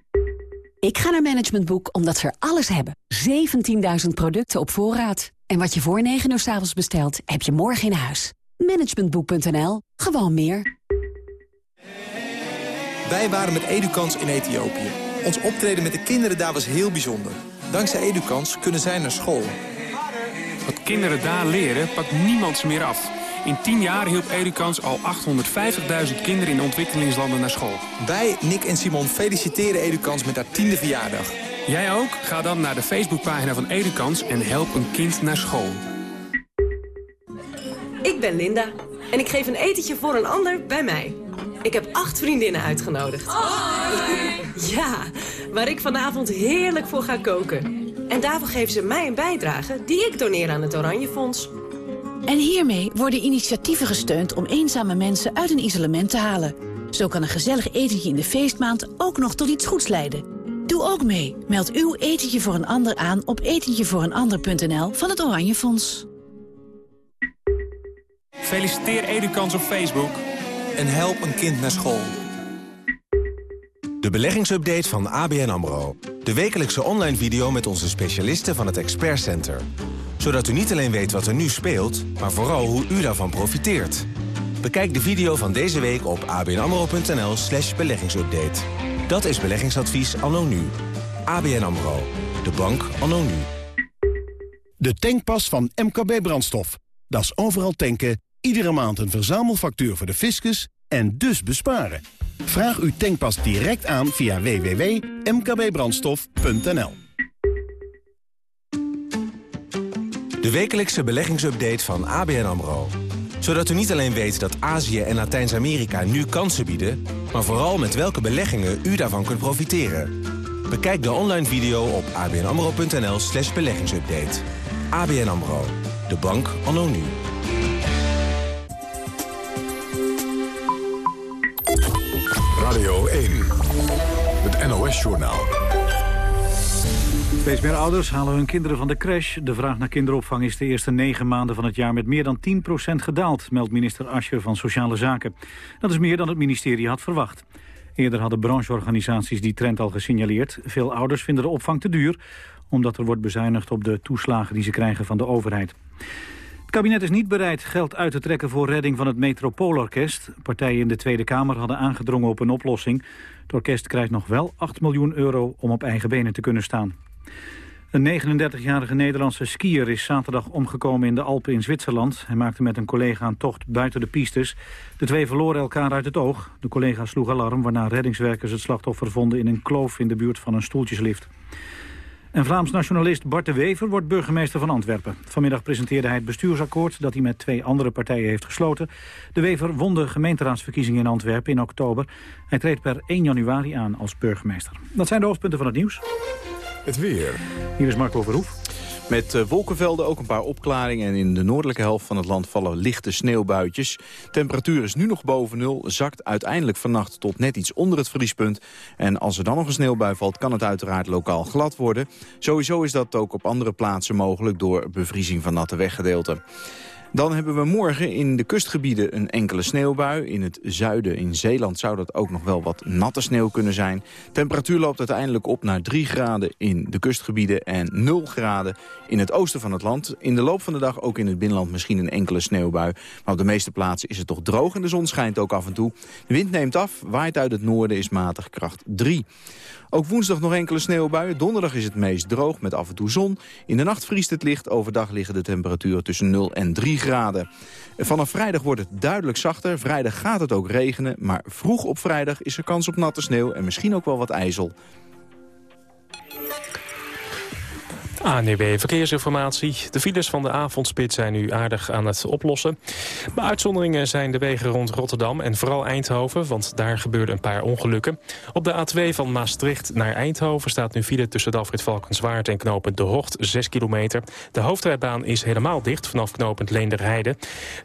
Ik ga naar Management Boek omdat ze er alles hebben. 17.000 producten op voorraad. En wat je voor 9 uur s avonds bestelt, heb je morgen in huis. Managementboek.nl. Gewoon meer. Wij waren met Edukans in Ethiopië. Ons optreden met de kinderen daar was heel bijzonder. Dankzij Edukans kunnen zij naar school. Wat kinderen daar leren, pakt niemand ze meer af. In 10 jaar hielp Edukans al 850.000 kinderen in ontwikkelingslanden naar school. Wij, Nick en Simon, feliciteren Edukans met haar tiende verjaardag. Jij ook? Ga dan naar de Facebookpagina van Edukans en help een kind naar school. Ik ben Linda en ik geef een etentje voor een ander bij mij. Ik heb acht vriendinnen uitgenodigd. Hoi. Ja, waar ik vanavond heerlijk voor ga koken. En daarvoor geven ze mij een bijdrage die ik doneer aan het Oranje Fonds. En hiermee worden initiatieven gesteund om eenzame mensen uit een isolement te halen. Zo kan een gezellig etentje in de feestmaand ook nog tot iets goeds leiden. Doe ook mee. Meld uw etentje voor een ander aan op etentjevooreenander.nl van het Oranje Fonds. Feliciteer Edukans op Facebook. En help een kind naar school. De beleggingsupdate van ABN AMRO. De wekelijkse online video met onze specialisten van het Expert Center. Zodat u niet alleen weet wat er nu speelt, maar vooral hoe u daarvan profiteert. Bekijk de video van deze week op abnamro.nl slash beleggingsupdate. Dat is beleggingsadvies anno nu. ABN AMRO. De bank anno nu. De tankpas van MKB Brandstof. Dat is overal tanken, iedere maand een verzamelfactuur voor de fiscus en dus besparen. Vraag uw tankpas direct aan via www.mkbbrandstof.nl De wekelijkse beleggingsupdate van ABN AMRO. Zodat u niet alleen weet dat Azië en Latijns-Amerika nu kansen bieden... maar vooral met welke beleggingen u daarvan kunt profiteren. Bekijk de online video op abnamro.nl slash beleggingsupdate. ABN AMRO. De bank anno nu. NOS-journaal. Steeds meer ouders halen hun kinderen van de crash. De vraag naar kinderopvang is de eerste negen maanden van het jaar met meer dan 10% gedaald, meldt minister Ascher van Sociale Zaken. Dat is meer dan het ministerie had verwacht. Eerder hadden brancheorganisaties die trend al gesignaleerd. Veel ouders vinden de opvang te duur, omdat er wordt bezuinigd op de toeslagen die ze krijgen van de overheid. Het kabinet is niet bereid geld uit te trekken voor redding van het Metropoolorkest. Partijen in de Tweede Kamer hadden aangedrongen op een oplossing. Het orkest krijgt nog wel 8 miljoen euro om op eigen benen te kunnen staan. Een 39-jarige Nederlandse skier is zaterdag omgekomen in de Alpen in Zwitserland. Hij maakte met een collega een tocht buiten de pistes. De twee verloren elkaar uit het oog. De collega sloeg alarm, waarna reddingswerkers het slachtoffer vonden in een kloof in de buurt van een stoeltjeslift. En Vlaams nationalist Bart de Wever wordt burgemeester van Antwerpen. Vanmiddag presenteerde hij het bestuursakkoord dat hij met twee andere partijen heeft gesloten. De Wever won de gemeenteraadsverkiezingen in Antwerpen in oktober. Hij treedt per 1 januari aan als burgemeester. Dat zijn de hoofdpunten van het nieuws. Het weer. Hier is Marco Verhoef. Met uh, wolkenvelden ook een paar opklaringen en in de noordelijke helft van het land vallen lichte sneeuwbuitjes. Temperatuur is nu nog boven nul, zakt uiteindelijk vannacht tot net iets onder het vriespunt. En als er dan nog een sneeuwbui valt, kan het uiteraard lokaal glad worden. Sowieso is dat ook op andere plaatsen mogelijk door bevriezing van natte weggedeelten. Dan hebben we morgen in de kustgebieden een enkele sneeuwbui. In het zuiden, in Zeeland, zou dat ook nog wel wat natte sneeuw kunnen zijn. Temperatuur loopt uiteindelijk op naar 3 graden in de kustgebieden... en 0 graden in het oosten van het land. In de loop van de dag ook in het binnenland misschien een enkele sneeuwbui. Maar op de meeste plaatsen is het toch droog en de zon schijnt ook af en toe. De wind neemt af, waait uit het noorden, is matig kracht 3. Ook woensdag nog enkele sneeuwbuien. Donderdag is het meest droog met af en toe zon. In de nacht vriest het licht. Overdag liggen de temperaturen tussen 0 en 3 graden. Vanaf vrijdag wordt het duidelijk zachter. Vrijdag gaat het ook regenen. Maar vroeg op vrijdag is er kans op natte sneeuw en misschien ook wel wat ijzel. ANEB Verkeersinformatie. De files van de avondspit zijn nu aardig aan het oplossen. Maar uitzonderingen zijn de wegen rond Rotterdam en vooral Eindhoven... want daar gebeurden een paar ongelukken. Op de A2 van Maastricht naar Eindhoven staat nu file... tussen Dalfrit Valkenswaard en knooppunt De Hocht, 6 kilometer. De hoofdrijbaan is helemaal dicht vanaf knooppunt Leenderheide.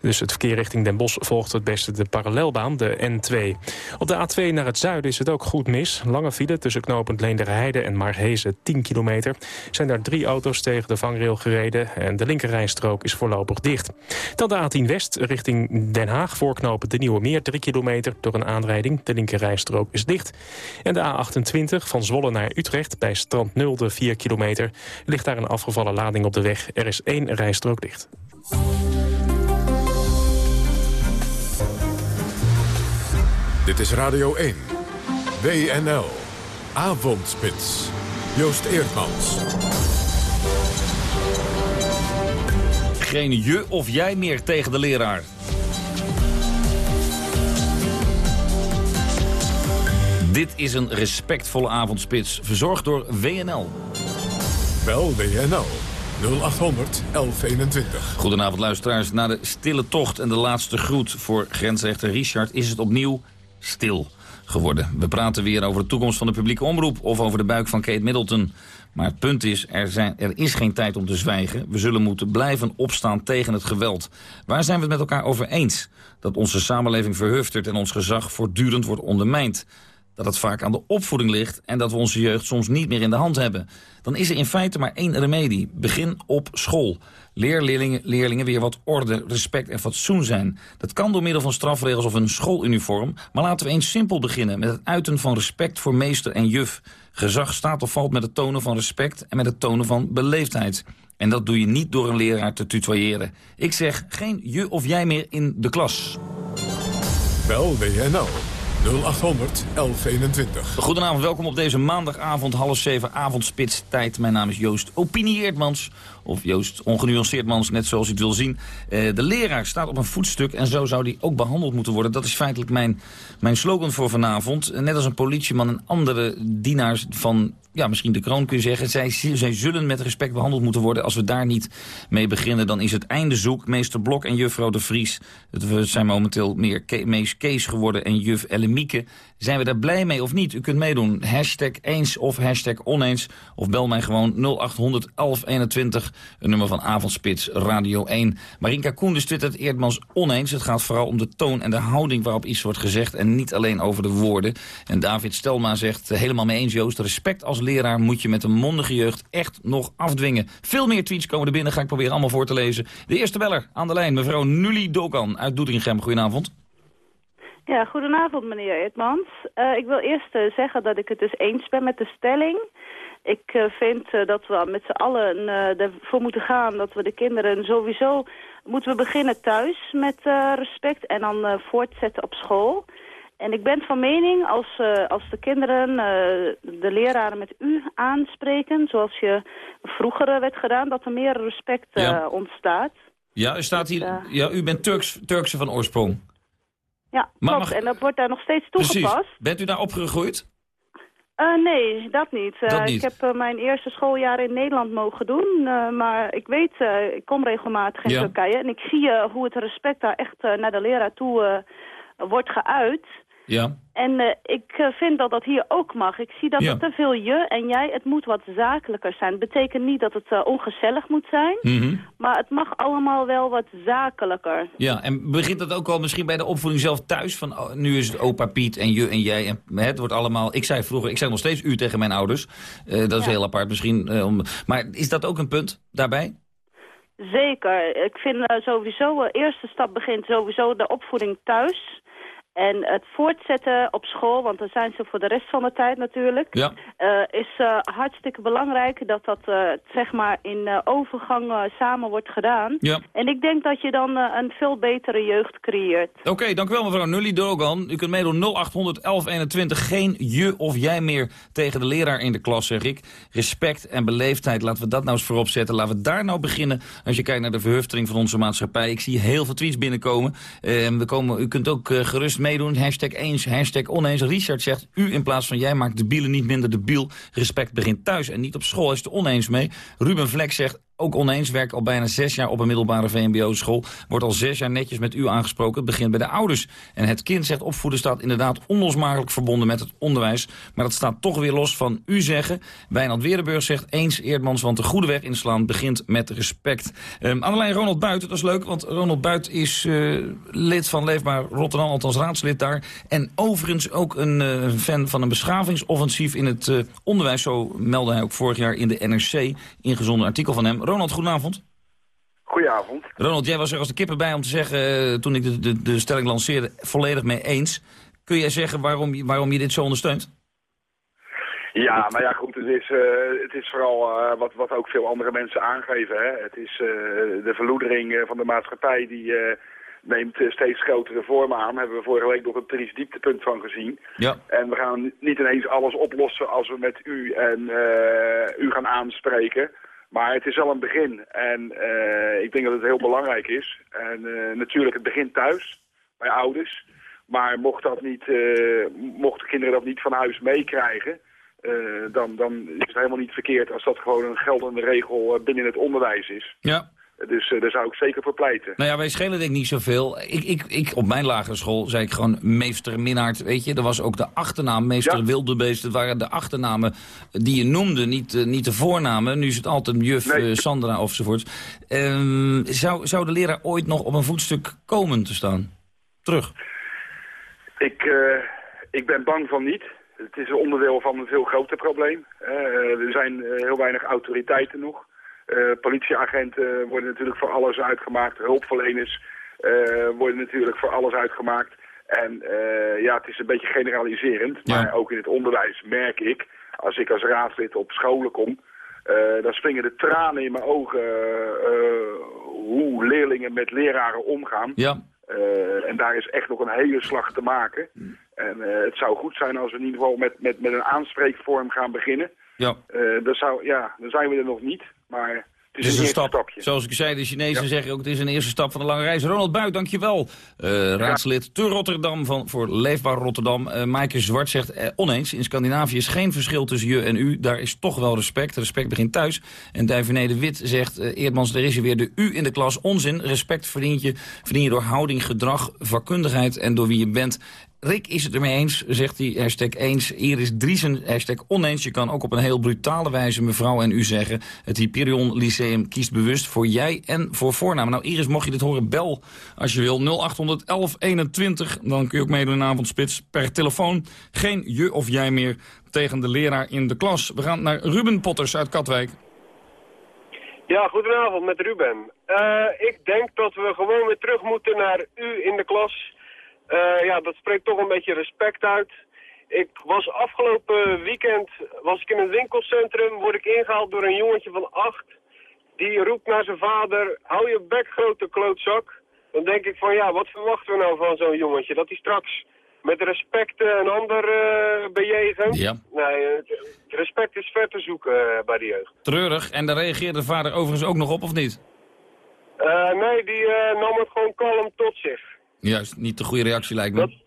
Dus het verkeer richting Den Bosch volgt het beste de parallelbaan, de N2. Op de A2 naar het zuiden is het ook goed mis. Lange file tussen knooppunt Leenderheide en Marhezen, 10 kilometer. Zijn daar drie auto's tegen de vangrail gereden... en de linkerrijstrook is voorlopig dicht. Dan de A10 West richting Den Haag voorknopen de Nieuwe Meer... 3 kilometer door een aanrijding. De linkerrijstrook is dicht. En de A28 van Zwolle naar Utrecht bij Strand 0 de 4 kilometer... ligt daar een afgevallen lading op de weg. Er is één rijstrook dicht. Dit is Radio 1. WNL. Avondspits. Joost Eerdmans. Geen je of jij meer tegen de leraar. Dit is een respectvolle avondspits, verzorgd door WNL. Bel WNL 0800 1121. Goedenavond luisteraars. Na de stille tocht en de laatste groet voor grensrechter Richard... is het opnieuw stil geworden. We praten weer over de toekomst van de publieke omroep... of over de buik van Kate Middleton. Maar het punt is, er, zijn, er is geen tijd om te zwijgen. We zullen moeten blijven opstaan tegen het geweld. Waar zijn we het met elkaar over eens? Dat onze samenleving verhuftert en ons gezag voortdurend wordt ondermijnd. dat het vaak aan de opvoeding ligt... en dat we onze jeugd soms niet meer in de hand hebben. Dan is er in feite maar één remedie. Begin op school. Leer leerlingen, leerlingen weer wat orde, respect en fatsoen zijn. Dat kan door middel van strafregels of een schooluniform... maar laten we eens simpel beginnen met het uiten van respect voor meester en juf. Gezag staat of valt met het tonen van respect en met het tonen van beleefdheid. En dat doe je niet door een leraar te tutoyeren. Ik zeg geen je of jij meer in de klas. Bel WNL 0800 1121. Goedenavond, welkom op deze maandagavond, half zeven avondspits tijd. Mijn naam is Joost Opinie Eertmans, of Joost Ongenuanceerdmans, net zoals u het wil zien. Eh, de leraar staat op een voetstuk en zo zou die ook behandeld moeten worden. Dat is feitelijk mijn, mijn slogan voor vanavond. Net als een politieman en andere dienaars van ja, misschien de kroon kun je zeggen. Zij, zij zullen met respect behandeld moeten worden. Als we daar niet mee beginnen, dan is het einde zoek. Meester Blok en juffrouw De Vries, we zijn momenteel meer Kees geworden en juf Ellemieke. Zijn we daar blij mee of niet? U kunt meedoen. Hashtag eens of hashtag oneens. Of bel mij gewoon 0800 1121, een nummer van Avondspits Radio 1. Marinka Koenders twittert Eerdmans oneens. Het gaat vooral om de toon en de houding waarop iets wordt gezegd... en niet alleen over de woorden. En David Stelma zegt eh, helemaal mee eens, Joost. Respect als leraar moet je met een mondige jeugd echt nog afdwingen. Veel meer tweets komen er binnen, ga ik proberen allemaal voor te lezen. De eerste beller aan de lijn, mevrouw Nully Dokan uit Doetinchem. Goedenavond. Ja, goedenavond meneer Edmans. Uh, ik wil eerst uh, zeggen dat ik het dus eens ben met de stelling. Ik uh, vind dat we met z'n allen ervoor moeten gaan dat we de kinderen sowieso... moeten we beginnen thuis met respect en dan voortzetten op school. En ik ben van mening als, als de kinderen de leraren met u aanspreken... zoals je vroeger werd gedaan, dat er meer respect ja. ontstaat. Ja, u, staat hier, ja, u bent Turks, Turkse van oorsprong. Ja, klopt. En dat wordt daar nog steeds toegepast. Precies. Bent u daar opgegroeid? Uh, nee, dat niet. Uh, dat niet. Ik heb uh, mijn eerste schooljaar in Nederland mogen doen. maar ik weet, ik kom regelmatig in Ja. Turkije. En ik zie hoe het respect daar echt naar de leraar toe wordt geuit. Ja. En eh, ik eh, vind dat dat hier ook mag. Ik zie dat Ja. er te veel je en jij, het moet wat zakelijker zijn. Het betekent niet dat het eh, ongezellig moet zijn, Mhm. maar het mag allemaal wel wat zakelijker. Ja, en begint dat ook al misschien bij de opvoeding zelf thuis? Van oh, nu is het opa Piet en je en jij. En, hè, het wordt allemaal, ik zei vroeger, ik zei nog steeds u tegen mijn ouders. Dat is heel apart misschien. om, maar is dat ook een punt daarbij? Zeker. Ik vind sowieso, de eerste stap begint sowieso de opvoeding thuis. En het voortzetten op school, want daar zijn ze voor de rest van de tijd natuurlijk... Ja. eh, is eh, hartstikke belangrijk dat dat eh, zeg maar in overgang samen wordt gedaan. Ja. En ik denk dat je dan een veel betere jeugd creëert. Oké, dank u wel mevrouw Nully Dogan. U kunt meedoen 0800 1121. Geen je of jij meer tegen de leraar in de klas, zeg ik. Respect en beleefdheid, laten we dat nou eens voorop zetten. Laten we daar nou beginnen als je kijkt naar de verhuftering van onze maatschappij. Ik zie heel veel tweets binnenkomen. Eh, we komen u kunt ook gerust meedoen. Hashtag eens, hashtag oneens. Richard zegt, u in plaats van jij maakt de bielen niet minder debiel. Respect begint thuis en niet op school. Is er oneens mee. Ruben Vlek zegt, ook oneens, werk al bijna zes jaar op een middelbare VMBO-school. Wordt al zes jaar netjes met u aangesproken. Begint bij de ouders. En het kind zegt opvoeden staat inderdaad onlosmakelijk verbonden met het onderwijs. Maar dat staat toch weer los van u zeggen. Wijnand Weerdenburg zegt eens Eerdmans, want de goede weg inslaan begint met respect. Um, Ronald Buiten, dat is leuk, want Ronald Buit is eh, lid van Leefbaar Rotterdam, althans raadslid daar. En overigens ook een eh, fan van een beschavingsoffensief in het eh, onderwijs. Zo meldde hij ook vorig jaar in de NRC, ingezonden artikel van hem. Ronald, goedenavond. Goedenavond. Ronald, jij was er als de kippen bij om te zeggen, eh, toen ik de, de, de stelling lanceerde, volledig mee eens. Kun jij zeggen waarom, je- waarom je dit zo ondersteunt? Ja, nou ja, goed, het is, eh, het is vooral eh, wat, wat ook veel andere mensen aangeven. Hè. Het is de verloedering van de maatschappij die neemt steeds grotere vormen aan. Daar hebben we vorige week nog een triest dieptepunt van gezien. Ja. En we gaan niet ineens alles oplossen als we met u en u gaan aanspreken. Maar het is wel een begin. En eh, ik denk dat het heel belangrijk is. En eh, natuurlijk, het begint thuis, bij ouders. Maar mocht, dat niet, eh, mochten kinderen dat niet van huis meekrijgen... dan, dan is het helemaal niet verkeerd als dat gewoon een geldende regel binnen het onderwijs is. Ja. Dus eh, daar zou ik zeker voor pleiten. Nou ja, wij schelen denk ik niet zoveel. Ik, ik, ik, op mijn lagere school zei ik gewoon meester Minnaert, weet je. Er was ook de achternaam, meester Wildebeest. Het waren de achternamen die je noemde, niet, eh, niet de voornamen. Nu is het altijd juf eh, Sandra ofzovoort. Ehm, zou, zou de leraar ooit nog op een voetstuk komen te staan? Terug. Ik, ik ben bang van niet. het is een onderdeel van een veel groter probleem. er zijn heel weinig autoriteiten nog. Politieagenten worden natuurlijk voor alles uitgemaakt. Hulpverleners worden natuurlijk voor alles uitgemaakt. En ja, het is een beetje generaliserend. Maar ook in het onderwijs merk ik, als ik als raadslid op scholen kom... dan springen de tranen in mijn ogen hoe leerlingen met leraren omgaan. Ja. En daar is echt nog een hele slag te maken. En het zou goed zijn als we in ieder geval met, met, met een aanspreekvorm gaan beginnen. Ja. Dat zou, ja, dan zijn we er nog niet, maar het is, Het is een, stap. stapje. Zoals ik zei, de Chinezen zeggen ook, het is een eerste stap van de lange reis. Ronald Buit, dankjewel. Eh raadslid te Rotterdam van, voor Leefbaar Rotterdam. Eh Maaike Zwart zegt, eh, oneens, in Scandinavië is geen verschil tussen je en u. Daar is toch wel respect. Respect begint thuis. En Duivenede Wit zegt, eh, Eerdmans, er is hier weer de u in de klas. Onzin, respect verdien je, verdien je door houding, gedrag, vakkundigheid en door wie je bent. Rick is het ermee eens, zegt hij, hashtag eens. Iris Driesen, hashtag oneens. Je kan ook op een heel brutale wijze mevrouw en u zeggen. Het Hyperion Lyceum kiest bewust voor jij en voor voornaam. Nou Iris, mocht je dit horen, bel als je wil. 0800 1121, dan kun je ook meedoen in avondspits per telefoon. Geen je of jij meer tegen de leraar in de klas. We gaan naar Ruben Potters uit Katwijk. Ja, goedenavond met Ruben. Eh, ik denk dat we gewoon weer terug moeten naar u in de klas. Eh, ja, dat spreekt toch een beetje respect uit. Ik was afgelopen weekend was ik in een winkelcentrum, word ik ingehaald door een jongetje van acht. Die roept naar zijn vader, hou je bek grote klootzak. Dan denk ik van ja, wat verwachten we nou van zo'n jongetje? Dat hij straks met respect eh, een ander eh bejegent? Ja. Nee, het respect is ver te zoeken bij de jeugd. Treurig. En daar reageerde de vader overigens ook nog op, of niet? Nee, die nam het gewoon kalm tot zich. Juist, niet de goede reactie lijkt me.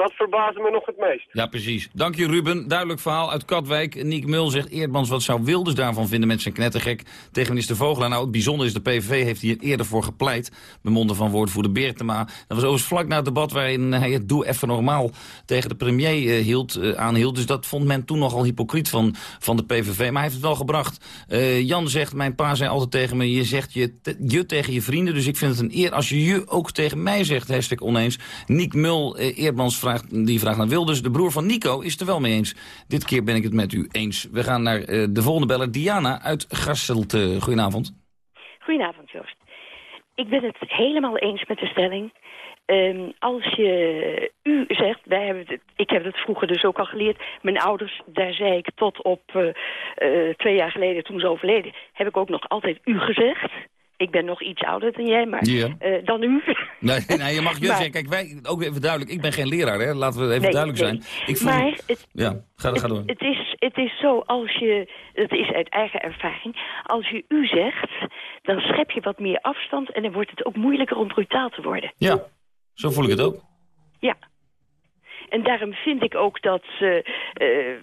Dat verbaasde me nog het meest. Ja, precies. Dank je, Ruben. Duidelijk verhaal uit Katwijk. Niek Mul zegt, Eerdmans, wat zou Wilders daarvan vinden met zijn knettergek tegen minister Vogelaar? Nou, het bijzonder is, de PVV heeft hier eerder voor gepleit, bij monden van woordvoerder Beertema. Dat was overigens vlak na het debat waarin hij het doe even normaal tegen de premier eh, hield, eh, aanhield. Dus dat vond men toen nogal hypocriet van, van de PVV. Maar hij heeft het wel gebracht. Eh, Jan zegt, mijn pa zei altijd tegen me, je zegt je, je tegen je vrienden. Dus ik vind het een eer als je je ook tegen mij zegt, hashtag oneens. Niek Mul, eh, Eerdmans vraagt, die vraagt naar Wilders. De broer van Nico is er wel mee eens. Dit keer ben ik het met u eens. We gaan naar eh, de volgende beller, Diana uit Gasselte. Goedenavond. Goedenavond, Joost. Ik ben het helemaal eens met de stelling. Ehm, als je u zegt, wij hebben ik heb het vroeger dus ook al geleerd. Mijn ouders, daar zei ik tot op eh, eh, twee jaar geleden toen ze overleden... heb ik ook nog altijd u gezegd. Ik ben nog iets ouder dan jij, maar eh, dan u. <laughs> Nee, nee, je mag <laughs> je Maar- zeggen. Kijk, wij, ook even duidelijk, ik ben geen leraar, hè. Laten we even Nee, duidelijk nee. zijn. Ik voel, Maar het, ja, ga, ga door. Het is, het is zo, als je, het is uit eigen ervaring, als je u zegt, dan schep je wat meer afstand en dan wordt het ook moeilijker om brutaal te worden. Ja, zo voel ik het ook. Ja. En daarom vind ik ook dat, eh, eh,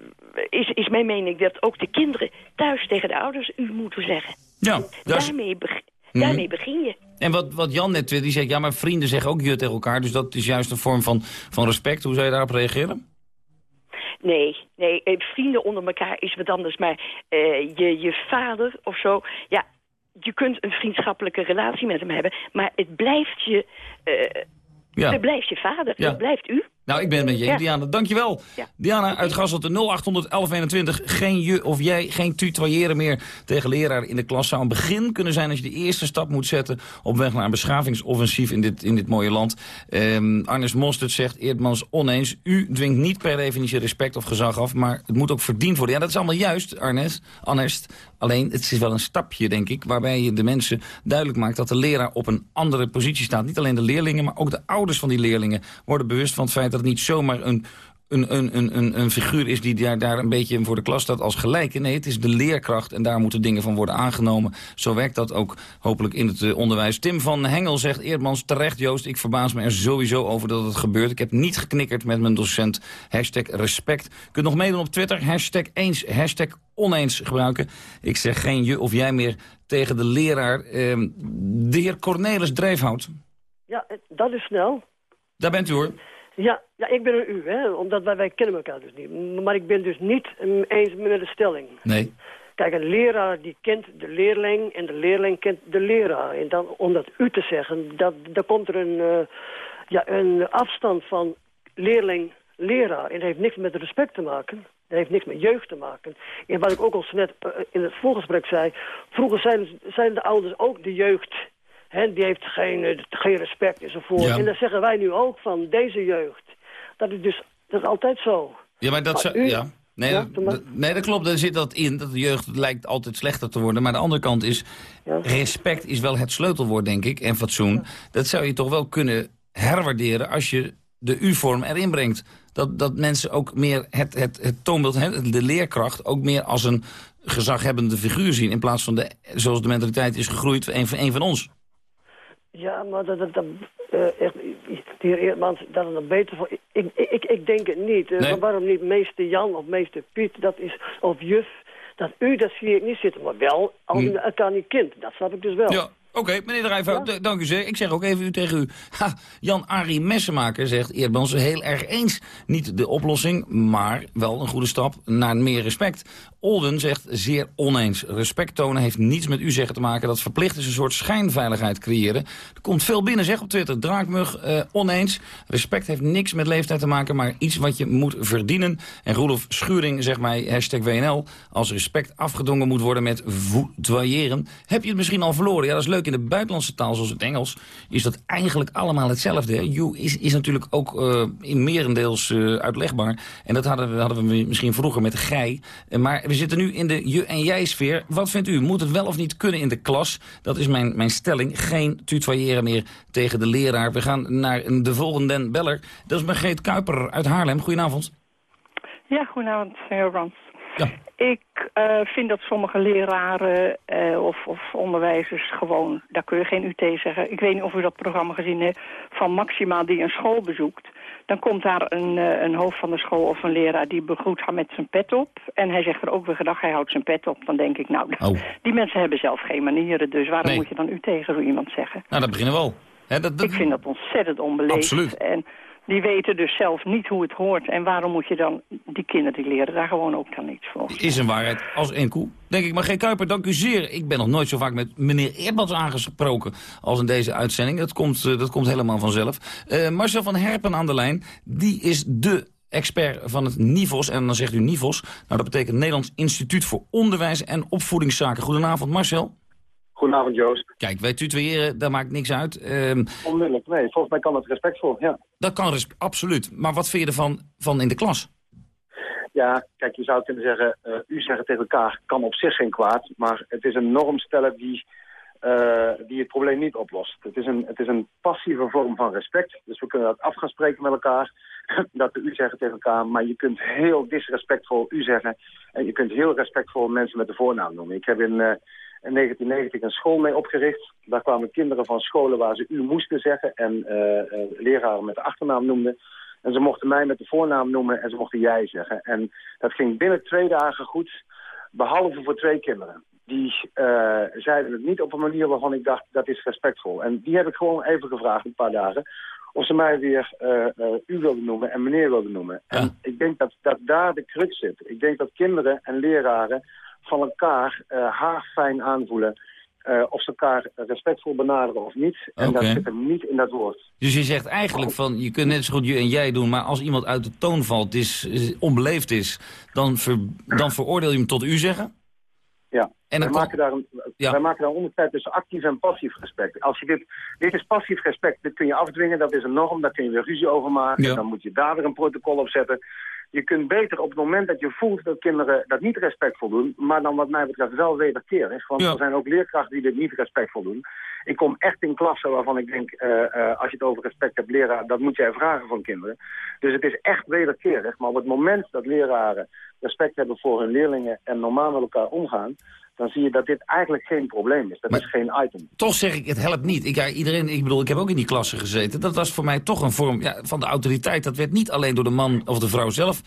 is, is mijn mening, dat ook de kinderen thuis tegen de ouders u moeten zeggen. Ja, dat is- Daarmee, Mhm. Daarmee begin je. En wat, wat Jan net zei, die zegt, ja, maar vrienden zeggen ook je tegen elkaar. Dus dat is juist een vorm van, van respect. Hoe zou je daarop reageren? Nee, nee, eh, vrienden onder elkaar is wat anders. Maar eh, je, je vader of zo, ja, je kunt een vriendschappelijke relatie met hem hebben. Maar het blijft je, eh, Ja. het blijft je vader, Ja. het blijft u. Nou, ik ben met je Ja. Diana. Dankjewel. Diana uit Gasselte 0800 1121. Geen je of jij, geen tutoyeren meer tegen leraar in de klas. Zou een begin kunnen zijn als je de eerste stap moet zetten... op weg naar een beschavingsoffensief in dit, in dit mooie land. Ehm Arnes Mostert zegt, Eerdmans oneens... u dwingt niet per definitie respect of gezag af... maar het moet ook verdiend worden. Ja, dat is allemaal juist, Arnes. Arnest. Alleen, het is wel een stapje, denk ik... waarbij je de mensen duidelijk maakt dat de leraar op een andere positie staat. Niet alleen de leerlingen, maar ook de ouders van die leerlingen... worden bewust van het feit dat het niet zomaar een een, een, een, een, een figuur is die daar, daar een beetje voor de klas staat als gelijke. Nee, het is de leerkracht en daar moeten dingen van worden aangenomen. Zo werkt dat ook hopelijk in het eh, onderwijs. Tim van Hengel zegt Eerdmans terecht, Joost. Ik verbaas me er sowieso over dat het gebeurt. Ik heb niet geknikkerd met mijn docent. Hashtag respect. Je kunt nog meedoen op Twitter. Hashtag eens, hashtag oneens gebruiken. Ik zeg geen je of jij meer tegen de leraar. Ehm, de heer Cornelis Dreefhout. Ja, dat is snel. Daar bent u hoor. Ja, ja, ik ben een u, hè, omdat wij, wij kennen elkaar dus niet. Maar ik ben dus niet mm, eens met de stelling. Nee. Kijk, een leraar die kent de leerling en de leerling kent de leraar. En dan, om dat u te zeggen, dat, dan komt er een, eh, ja, een afstand van leerling leraar. En dat heeft niks met respect te maken. Dat heeft niks met jeugd te maken. En wat ik ook al net uh, in het voorgesprek zei... vroeger zijn, zijn de ouders ook de jeugd... Hè, die heeft geen, uh, geen respect enzovoort. Ja. En dan zeggen wij nu ook van deze jeugd. Dat is dus dat is altijd zo. Ja, maar dat... Maar u, ja. Nee, ja, nee, dat klopt. Er zit dat in. Dat de jeugd lijkt altijd slechter te worden. Maar de andere kant is... Ja. respect is wel het sleutelwoord, denk ik. En fatsoen. Ja. Dat zou je toch wel kunnen herwaarderen... als je de U-vorm erin brengt. Dat, dat mensen ook meer het, het, het toonbeeld, de leerkracht... ook meer als een gezaghebbende figuur zien... in plaats van de, zoals de mentaliteit is gegroeid, een van, een van ons. Ja, maar dat, dat, dat uh, echt, de heer Eertmans, dat is een beter voor... Ik, ik, ik denk het niet. Uh, nee. maar waarom niet meester Jan of meester Piet, dat is, of juf... Dat u, dat zie ik niet zitten, maar wel als een, hm. kan niet kind. Dat snap ik dus wel. Ja, Oké, okay, meneer Drijfhout, ja? dank u zeer. Ik zeg ook even u tegen u. Jan-Arie Messenmaker zegt Eerdmans heel erg eens. Niet de oplossing, maar wel een goede stap naar meer respect. Olden zegt zeer oneens. Respect tonen heeft niets met u zeggen te maken. Dat verplicht is een soort schijnveiligheid creëren. Er komt veel binnen, zeg op Twitter. Draakmug, uh, oneens. Respect heeft niks met leeftijd te maken, maar iets wat je moet verdienen. En Roelof Schuring zegt mij, hashtag WNL... als respect afgedongen moet worden met voutoyeren... heb je het misschien al verloren. Ja, dat is leuk in de buitenlandse taal, zoals het Engels... is dat eigenlijk allemaal hetzelfde. You is, is natuurlijk ook uh, in merendeels uh, uitlegbaar. En dat hadden we, hadden we misschien vroeger met gij. maar zitten nu in de je- en jij-sfeer. Wat vindt u? Moet het wel of niet kunnen in de klas? Dat is mijn, mijn stelling. Geen tutoyeren meer tegen de leraar. We gaan naar de volgende beller. Dat is Margreet Kuiper uit Haarlem. Goedenavond. Ja, goedenavond, meneer Brands. Ja. Ik uh, vind dat sommige leraren uh, of, of, onderwijzers gewoon, daar kun je geen UT zeggen. Ik weet niet of u dat programma gezien heeft van Maxima die een school bezoekt. Dan komt daar een, uh, een hoofd van de school of een leraar die begroet haar met zijn pet op. En hij zegt er ook weer gedag, hij houdt zijn pet op. Dan denk ik, nou, oh. die mensen hebben zelf geen manieren. Dus waarom nee. moet je dan u tegen zo iemand zeggen? Nou, dat beginnen we al. He, dat, dat... Ik vind dat ontzettend onbeleefd. Absoluut. En die weten dus zelf niet hoe het hoort. En waarom moet je dan die kinderen die leren daar gewoon ook dan niets voor? Is een waarheid als één koe. Denk ik, maar geen Kuiper, dank u zeer. Ik ben nog nooit zo vaak met meneer Eerdmans aangesproken als in deze uitzending. Dat komt, uh, dat komt helemaal vanzelf. Uh, Marcel van Herpen aan de lijn, die is de expert van het NIVOS. En dan zegt u NIVOS, nou dat betekent Nederlands Instituut voor Onderwijs en Opvoedingszaken. Goedenavond Marcel. Goedenavond, Joost. Kijk, wij tutoyeren, daar maakt niks uit. Um, Onmiddellijk, nee. Volgens mij kan het respectvol, ja. Dat kan absoluut. Maar wat vind je ervan van in de klas? Ja, kijk, je zou kunnen zeggen, uh, u zeggen tegen elkaar kan op zich geen kwaad. Maar het is een norm stellen die, uh, die het probleem niet oplost. Het is, een, het is een passieve vorm van respect. Dus we kunnen dat af gaan spreken met elkaar. <laughs> dat we u zeggen tegen elkaar. Maar je kunt heel disrespectvol u zeggen. En je kunt heel respectvol mensen met de voornaam noemen. Ik heb in... Uh, in 1990 een school mee opgericht. Daar kwamen kinderen van scholen waar ze u moesten zeggen en uh, uh, leraren met de achternaam noemden. En ze mochten mij met de voornaam noemen en ze mochten jij zeggen. En dat ging binnen twee dagen goed, behalve voor twee kinderen. Die uh, zeiden het niet op een manier waarvan ik dacht, dat is respectvol. En die heb ik gewoon even gevraagd, een paar dagen, of ze mij weer u wilden noemen en meneer wilden noemen. Ja. En ik denk dat, dat daar de crux zit. Ik denk dat kinderen en leraren van elkaar uh, haarfijn aanvoelen. Uh, of ze elkaar respectvol benaderen of niet. En okay. dat zit er niet in dat woord. Dus je zegt eigenlijk van, je kunt net zo goed je en jij doen... maar als iemand uit de toon valt, is, is onbeleefd is... Dan, ver, dan veroordeel je hem tot u zeggen? Ja, en wij, maken daar een, ja. wij maken daar een onderscheid tussen actief en passief respect. Als je dit, dit is passief respect, dit kun je afdwingen, dat is een norm, daar kun je weer ruzie over maken. Ja. Dan moet je daar weer een protocol op zetten. Je kunt beter op het moment dat je voelt dat kinderen dat niet respectvol doen, maar dan wat mij betreft wel wederkerig. Want ja. er zijn ook leerkrachten die dit niet respectvol doen. Ik kom echt in klassen waarvan ik denk, uh, uh, als je het over respect hebt leraar, dat moet jij vragen van kinderen. Dus het is echt wederkerig. Maar op het moment dat leraren respect hebben voor hun leerlingen en normaal met elkaar omgaan, dan zie je dat dit eigenlijk geen probleem is. Dat maar is geen item. Toch zeg ik, het helpt niet. Ik, ja, iedereen, ik bedoel, ik heb ook in die klasse gezeten. Dat was voor mij toch een vorm ja, van de autoriteit. Dat werd niet alleen door de man of de vrouw zelf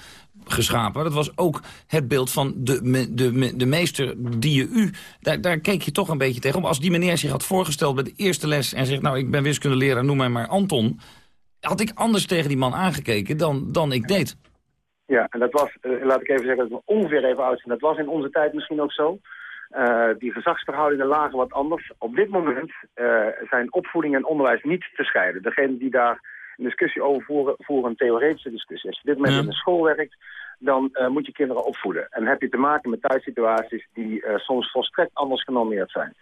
geschapen. Dat was ook het beeld van de, de, de, de meester die je u... Daar, daar keek je toch een beetje tegen. Als die meneer zich had voorgesteld bij de eerste les... en zegt, nou, ik ben wiskundeleraar, noem mij maar Anton... had ik anders tegen die man aangekeken dan, dan ik deed. Ja, en dat was, uh, laat ik even zeggen, dat we ongeveer even oud zijn. Dat was in onze tijd misschien ook zo. Uh, die gezagsverhoudingen lagen wat anders. Op dit moment uh, zijn opvoeding en onderwijs niet te scheiden. Degene die daar een discussie over voeren, voeren een theoretische discussie. Als je dit met in de school werkt, dan uh, moet je kinderen opvoeden. En heb je te maken met thuissituaties die soms volstrekt anders genormeerd zijn.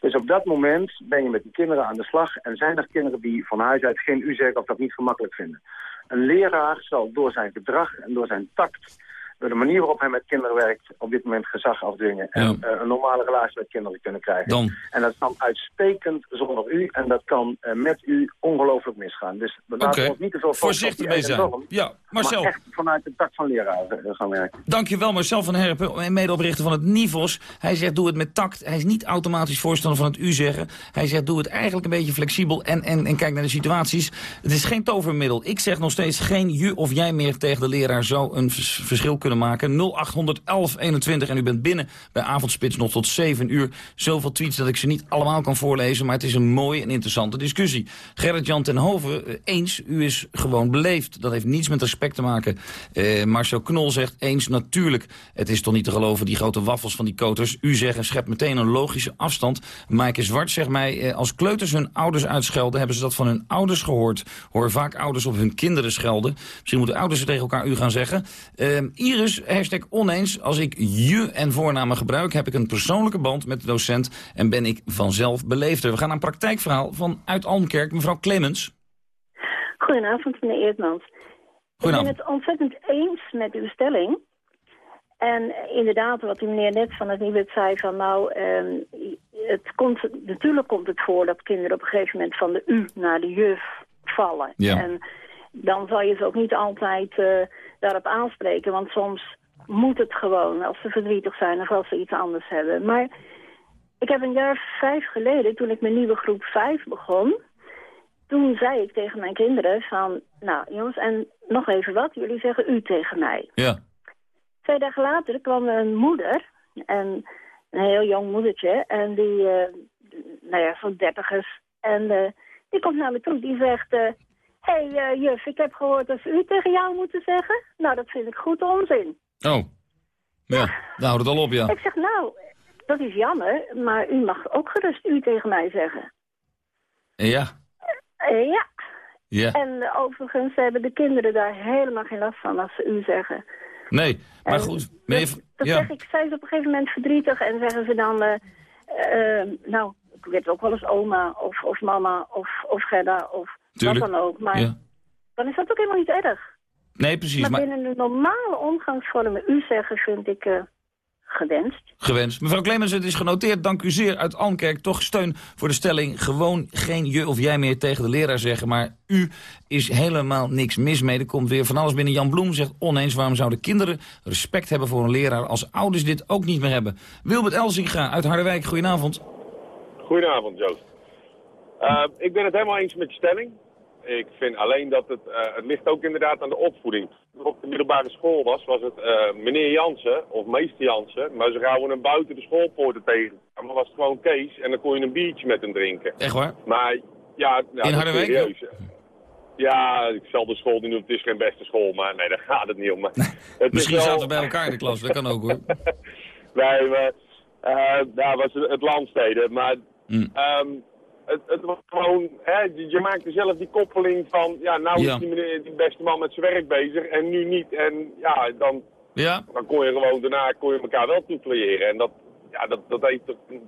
Dus op dat moment ben je met die kinderen aan de slag... en zijn er kinderen die van huis uit geen u zeggen of dat niet gemakkelijk vinden. Een leraar zal door zijn gedrag en door zijn tact door de manier waarop hij met kinderen werkt... op dit moment gezag afdwingen en uh, een normale relatie met kinderen kunnen krijgen. Dan. En dat kan uitstekend zonder u en dat kan uh, met u ongelooflijk misgaan. Dus we laten okay. ons niet te veel Voorzichtig mee zijn. Ja, Marcel. Maar echt vanuit de tak van leraar uh, gaan werken. Dankjewel Marcel van Herpen, medeoprichter van het NIVOS. Hij zegt doe het met tact. Hij is niet automatisch voorstander van het u zeggen. Hij zegt doe het eigenlijk een beetje flexibel en, en, en kijk naar de situaties. Het is geen tovermiddel. Ik zeg nog steeds geen je of jij meer tegen de leraar zou een vers verschil kunnen maken. 0811 21 en u bent binnen bij Avondspits nog tot 7 uur. Zoveel tweets dat ik ze niet allemaal kan voorlezen, maar het is een mooie en interessante discussie. Gerrit-Jan ten Hoven, eens, u is gewoon beleefd. Dat heeft niets met respect te maken. Uh, Marcel Knol zegt, eens, natuurlijk. Het is toch niet te geloven, die grote waffels van die koters. U zegt, schep meteen een logische afstand. Maaike Zwart zegt mij, uh, als kleuters hun ouders uitschelden, hebben ze dat van hun ouders gehoord. Hoor vaak ouders op hun kinderen schelden. Misschien moeten ouders het tegen elkaar u gaan zeggen. Hashtag oneens. Als ik je en voornamen gebruik, heb ik een persoonlijke band met de docent en ben ik vanzelf beleefder. We gaan naar een praktijkverhaal van uit Almkerk, mevrouw Clemens. Goedenavond, meneer Eertmans. Ik ben het ontzettend eens met uw stelling. En inderdaad, wat die meneer net van het Nibud zei, van nou, um, het komt, natuurlijk komt het voor dat kinderen op een gegeven moment van de u naar de juf vallen. Ja. En dan zal je ze ook niet altijd uh, daarop aanspreken, want soms moet het gewoon als ze verdrietig zijn of als ze iets anders hebben. Maar ik heb een jaar vijf geleden, toen ik mijn nieuwe groep vijf begon, toen zei ik tegen mijn kinderen van, nou jongens, en nog even wat, jullie zeggen u tegen mij. Ja. Twee dagen later kwam een moeder, en een heel jong moedertje, en die, uh, nou ja, zo'n dertigers, en uh, die komt naar me toe, die zegt, hé hey, uh, juf, ik heb gehoord dat ze u tegen jou moeten zeggen. Nou, dat vind ik goed onzin. Oh, ja, nou houdt het al op, ja. Ik zeg, nou, dat is jammer, maar u mag ook gerust u tegen mij zeggen. Ja. Uh, ja. Ja. En uh, overigens hebben de kinderen daar helemaal geen last van als ze u zeggen. Nee, maar en goed. Dat, dat ja. zeg ik, zijn ze op een gegeven moment verdrietig en zeggen ze dan... Uh, nou, ik weet ook wel eens oma of, of mama of, of Gerda of Tuurlijk. wat dan ook. Maar ja. dan is dat ook helemaal niet erg. Nee, precies. Maar, maar binnen de normale omgangsvormen u zeggen vind ik uh, gewenst. Gewenst. Mevrouw Clemens, het is genoteerd. Dank u zeer uit Almkerk. Toch steun voor de stelling. Gewoon geen je of jij meer tegen de leraar zeggen. Maar u is helemaal niks mis mee. Er komt weer van alles binnen. Jan Bloem zegt oneens. Waarom zouden kinderen respect hebben voor een leraar... als ouders dit ook niet meer hebben? Wilbert Elzinga uit Harderwijk. Goedenavond. Goedenavond, Joost. Uh, ik ben het helemaal eens met je stelling. Ik vind alleen dat het, uh, het ligt ook inderdaad aan de opvoeding. Toen ik op de middelbare school was, was het uh, meneer Jansen of meester Jansen. Maar ze gaven hem buiten de schoolpoorten tegen. Maar was het gewoon Kees en dan kon je een biertje met hem drinken. Echt waar? Maar ja, nou, In Harderwijk? serieus. Ja, ik zal de school niet noemen, het is geen beste school, maar nee, daar gaat het niet om. Maar het Misschien wel... zaten we bij elkaar in de klas, dat kan ook hoor. <laughs> nee, maar uh, daar was het landsteden. Maar mm. um, het, het, was gewoon, hè, je, je maakte zelf die koppeling van, ja, nou Ja. is die, meneer, die beste man met zijn werk bezig en nu niet. En ja, dan, Ja, dan kon je gewoon, daarna kon je elkaar wel toefleren. En dat, ja, dat, dat heeft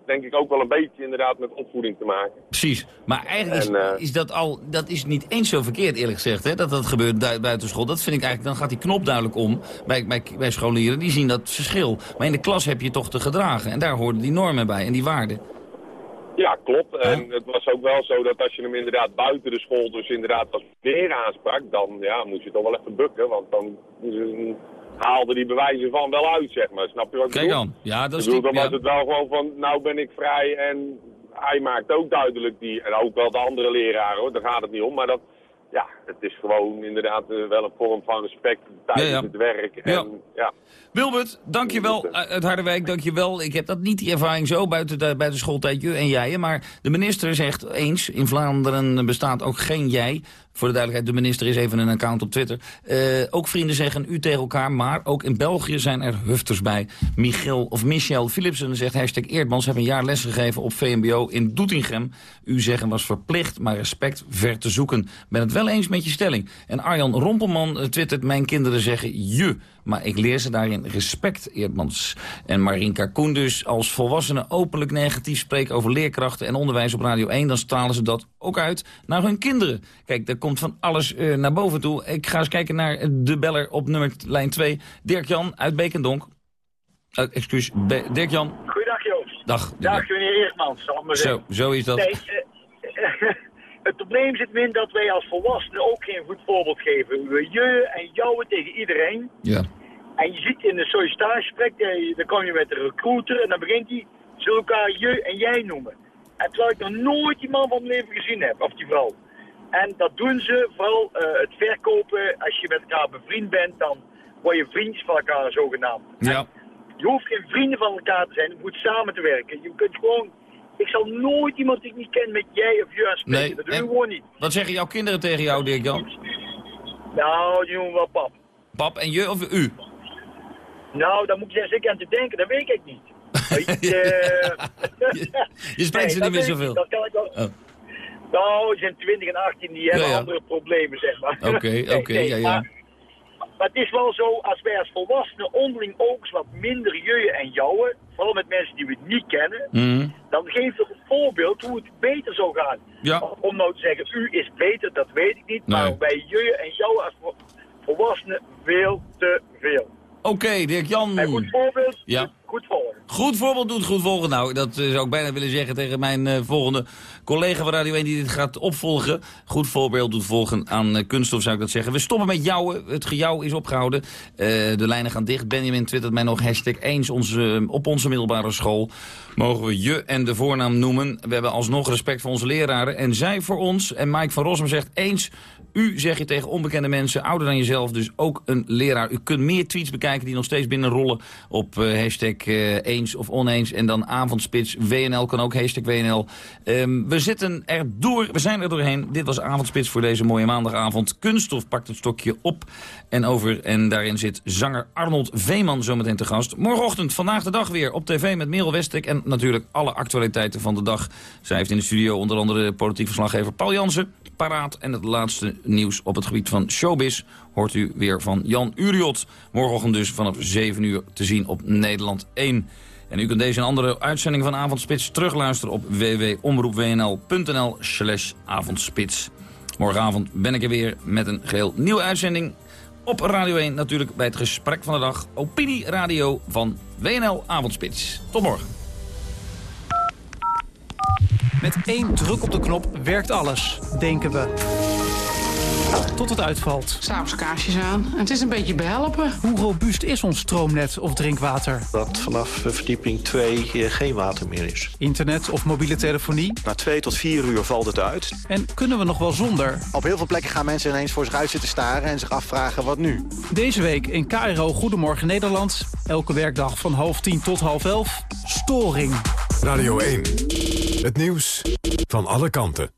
denk ik ook wel een beetje inderdaad met opvoeding te maken. precies. Maar eigenlijk is, En, uh, is dat al, dat is niet eens zo verkeerd eerlijk gezegd, hè, dat dat gebeurt bu buiten school. Dat vind ik eigenlijk, dan gaat die knop duidelijk om bij, bij, bij scholieren. Die zien dat verschil. Maar in de klas heb je toch te gedragen. En daar hoorden die normen bij en die waarden. Ja, klopt. En het was ook wel zo dat als je hem inderdaad buiten de school, dus inderdaad als meneer aansprak, dan ja, moest je toch wel even bukken. Want dan mm, haalde die bewijzen van wel uit, zeg maar. Snap je wat ik Kijk bedoel? dan. Ja, dat is Ik bedoel, dan was ja. het wel gewoon van, nou ben ik vrij en hij maakt ook duidelijk die, en ook wel de andere leraren hoor, daar gaat het niet om. Maar dat, ja, het is gewoon inderdaad eh, wel een vorm van respect tijdens Ja, ja. het werk. En, Ja. ja. Wilbert, dankjewel uit Harderwijk, dankjewel. Ik heb dat niet, die ervaring zo, buiten de, buiten schooltijd, je en jij. Maar de minister zegt eens, in Vlaanderen bestaat ook geen jij. Voor de duidelijkheid, de minister is even een account op Twitter. Eh, ook vrienden zeggen u tegen elkaar, maar ook in België zijn er hufters bij. Michiel, of Michel Philipsen zegt hashtag Eerdmans, heb een jaar les gegeven op VMBO in Doetinchem. U zeggen was verplicht, maar respect ver te zoeken. Ben het wel eens met met je stelling. En Arjan Rompelman uh, twittert, mijn kinderen zeggen je. Maar ik leer ze daarin respect, Eerdmans. En Marinka Koen dus, als volwassenen openlijk negatief spreken over leerkrachten en onderwijs op Radio 1... dan stralen ze dat ook uit naar hun kinderen. Kijk, er komt van alles uh, naar boven toe. Ik ga eens kijken naar de beller op nummer lijn 2. Dirk-Jan uit Beekendonk. Uh, excuus, Dirk-Jan. Goeiedag Joost. Dag. Dag meneer Eerdmans. Zo, zo is dat. Nee, het probleem zit in dat wij als volwassenen ook geen goed voorbeeld geven. We je en jou tegen iedereen. Ja. En je ziet in een sollicitatiegesprek, dan kom je met de recruiter en dan begint hij, ze elkaar je en jij noemen. En terwijl ik nog nooit die man van mijn leven gezien heb, of die vrouw. En dat doen ze, vooral uh, het verkopen, als je met elkaar bevriend bent, dan word je vriendjes van elkaar zogenaamd. Ja. Je hoeft geen vrienden van elkaar te zijn, je moet samen te werken. Je kunt gewoon ik zal nooit iemand die ik niet ken met jij of je spreken. Nee, dat doe je gewoon niet. Wat zeggen jouw kinderen tegen jou, Dirk Jan? Nou, die noemen wel pap. Pap en je of u? Nou, daar moet ik zeggen, aan te denken, dat weet ik niet. <laughs> je, je spreekt ze niet meer zoveel. Dat kan ik wel. Oh. Nou, ze zijn 20 en 18, die hebben andere problemen, zeg maar. Oké, <laughs> oké, ja, ja. Maar het is wel zo, als wij als volwassenen onderling ook eens wat minder jeuen en jouwen, vooral met mensen die we niet kennen, mm. dan geeft het een voorbeeld hoe het beter zou gaan. Ja. Om nou te zeggen, u is beter, dat weet ik niet, nee. maar wij jeuen en jouwen als volwassenen veel te veel. Oké, okay, Dirk-Jan. Een goed voorbeeld, ja. goed volgen. Goed voorbeeld doet goed volgen. Nou, dat zou ik bijna willen zeggen tegen mijn uh, volgende collega van Radio 1 die dit gaat opvolgen. Goed voorbeeld doet volgen aan uh, kunststof zou ik dat zeggen. We stoppen met jouwen. Het gejouw is opgehouden. de lijnen gaan dicht. Benjamin twittert mij nog hashtag eens onze, op onze middelbare school. Mogen we je en de voornaam noemen. We hebben alsnog respect voor onze leraren. En zij voor ons. En Mike van Rossum zegt eens... U zeg je tegen onbekende mensen, ouder dan jezelf, dus ook een leraar. U kunt meer tweets bekijken die nog steeds binnenrollen op uh, hashtag uh, eens of oneens. En dan avondspits, WNL kan ook hashtag WNL. Um, we zitten er door, we zijn er doorheen. Dit was avondspits voor deze mooie maandagavond. Kunststof pakt het stokje op en over. En daarin zit zanger Arnold Veeman zometeen te gast. Morgenochtend, vandaag de dag weer op tv met Merel Westek. En natuurlijk alle actualiteiten van de dag. Zij heeft in de studio onder andere politiek verslaggever Paul Jansen paraat. En het laatste nieuws op het gebied van showbiz hoort u weer van Jan Uriot. Morgenochtend dus vanaf 7 uur te zien op Nederland 1. En u kunt deze en andere uitzending van Avondspits terugluisteren op www.omroepwnl.nl slash avondspits. Morgenavond ben ik er weer met een geheel nieuwe uitzending op Radio 1. Natuurlijk bij het gesprek van de dag Opinie Radio van WNL Avondspits. Tot morgen. Met één druk op de knop werkt alles, denken we. Tot het uitvalt. S'avonds kaarsjes aan. En het is een beetje behelpen. Hoe robuust is ons stroomnet of drinkwater? Dat vanaf verdieping 2 geen water meer is. Internet of mobiele telefonie? Na 2 tot 4 uur valt het uit. En kunnen we nog wel zonder? Op heel veel plekken gaan mensen ineens voor zich uit zitten staren... en zich afvragen wat nu. Deze week in KRO Goedemorgen Nederland. Elke werkdag van half tien tot half elf. Storing. Radio 1. Het nieuws van alle kanten.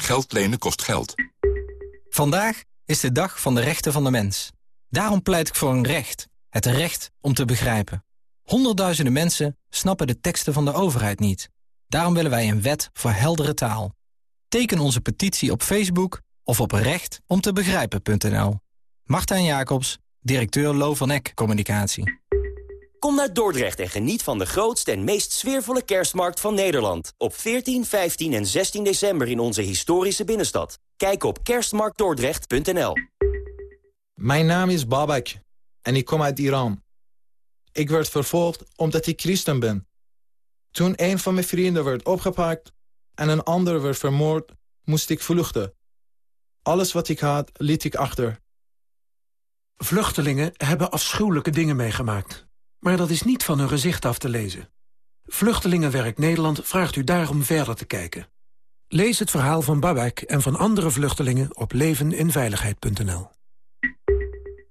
Geld lenen kost geld. Vandaag is de dag van de rechten van de mens. Daarom pleit ik voor een recht. Het recht om te begrijpen. Honderdduizenden mensen snappen de teksten van de overheid niet. Daarom willen wij een wet voor heldere taal. Teken onze petitie op Facebook of op rechtomtebegrijpen.nl. Martijn Jacobs, directeur Lo van Eck Communicatie. Kom naar Dordrecht en geniet van de grootste en meest sfeervolle kerstmarkt van Nederland. Op 14, 15 en 16 december in onze historische binnenstad. Kijk op kerstmarktdordrecht.nl Mijn naam is Babak en ik kom uit Iran. Ik werd vervolgd omdat ik christen ben. Toen een van mijn vrienden werd opgepakt en een ander werd vermoord, moest ik vluchten. Alles wat ik had, liet ik achter. Vluchtelingen hebben afschuwelijke dingen meegemaakt. Maar dat is niet van hun gezicht af te lezen. Vluchtelingenwerk Nederland vraagt u daarom verder te kijken. Lees het verhaal van Babak en van andere vluchtelingen op leveninveiligheid.nl.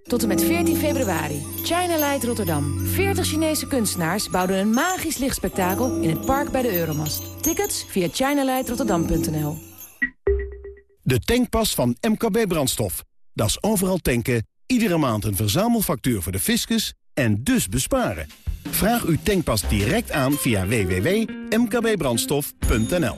Tot en met 14 februari. China Light Rotterdam. 40 Chinese kunstenaars bouwden een magisch lichtspektakel in het park bij de Euromast. Tickets via chinalightrotterdam.nl. De tankpas van MKB Brandstof. Dat is overal tanken, iedere maand een verzamelfactuur voor de fiscus en dus besparen. Vraag uw tankpas direct aan via www.mkbbrandstof.nl.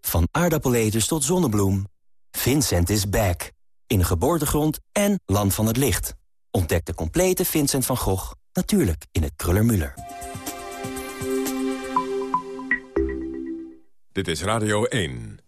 Van aardappeleters tot zonnebloem. Vincent is back. In geboortegrond en land van het licht. Ontdek de complete Vincent van Gogh, natuurlijk in het Kruller-Müller. Dit is Radio 1.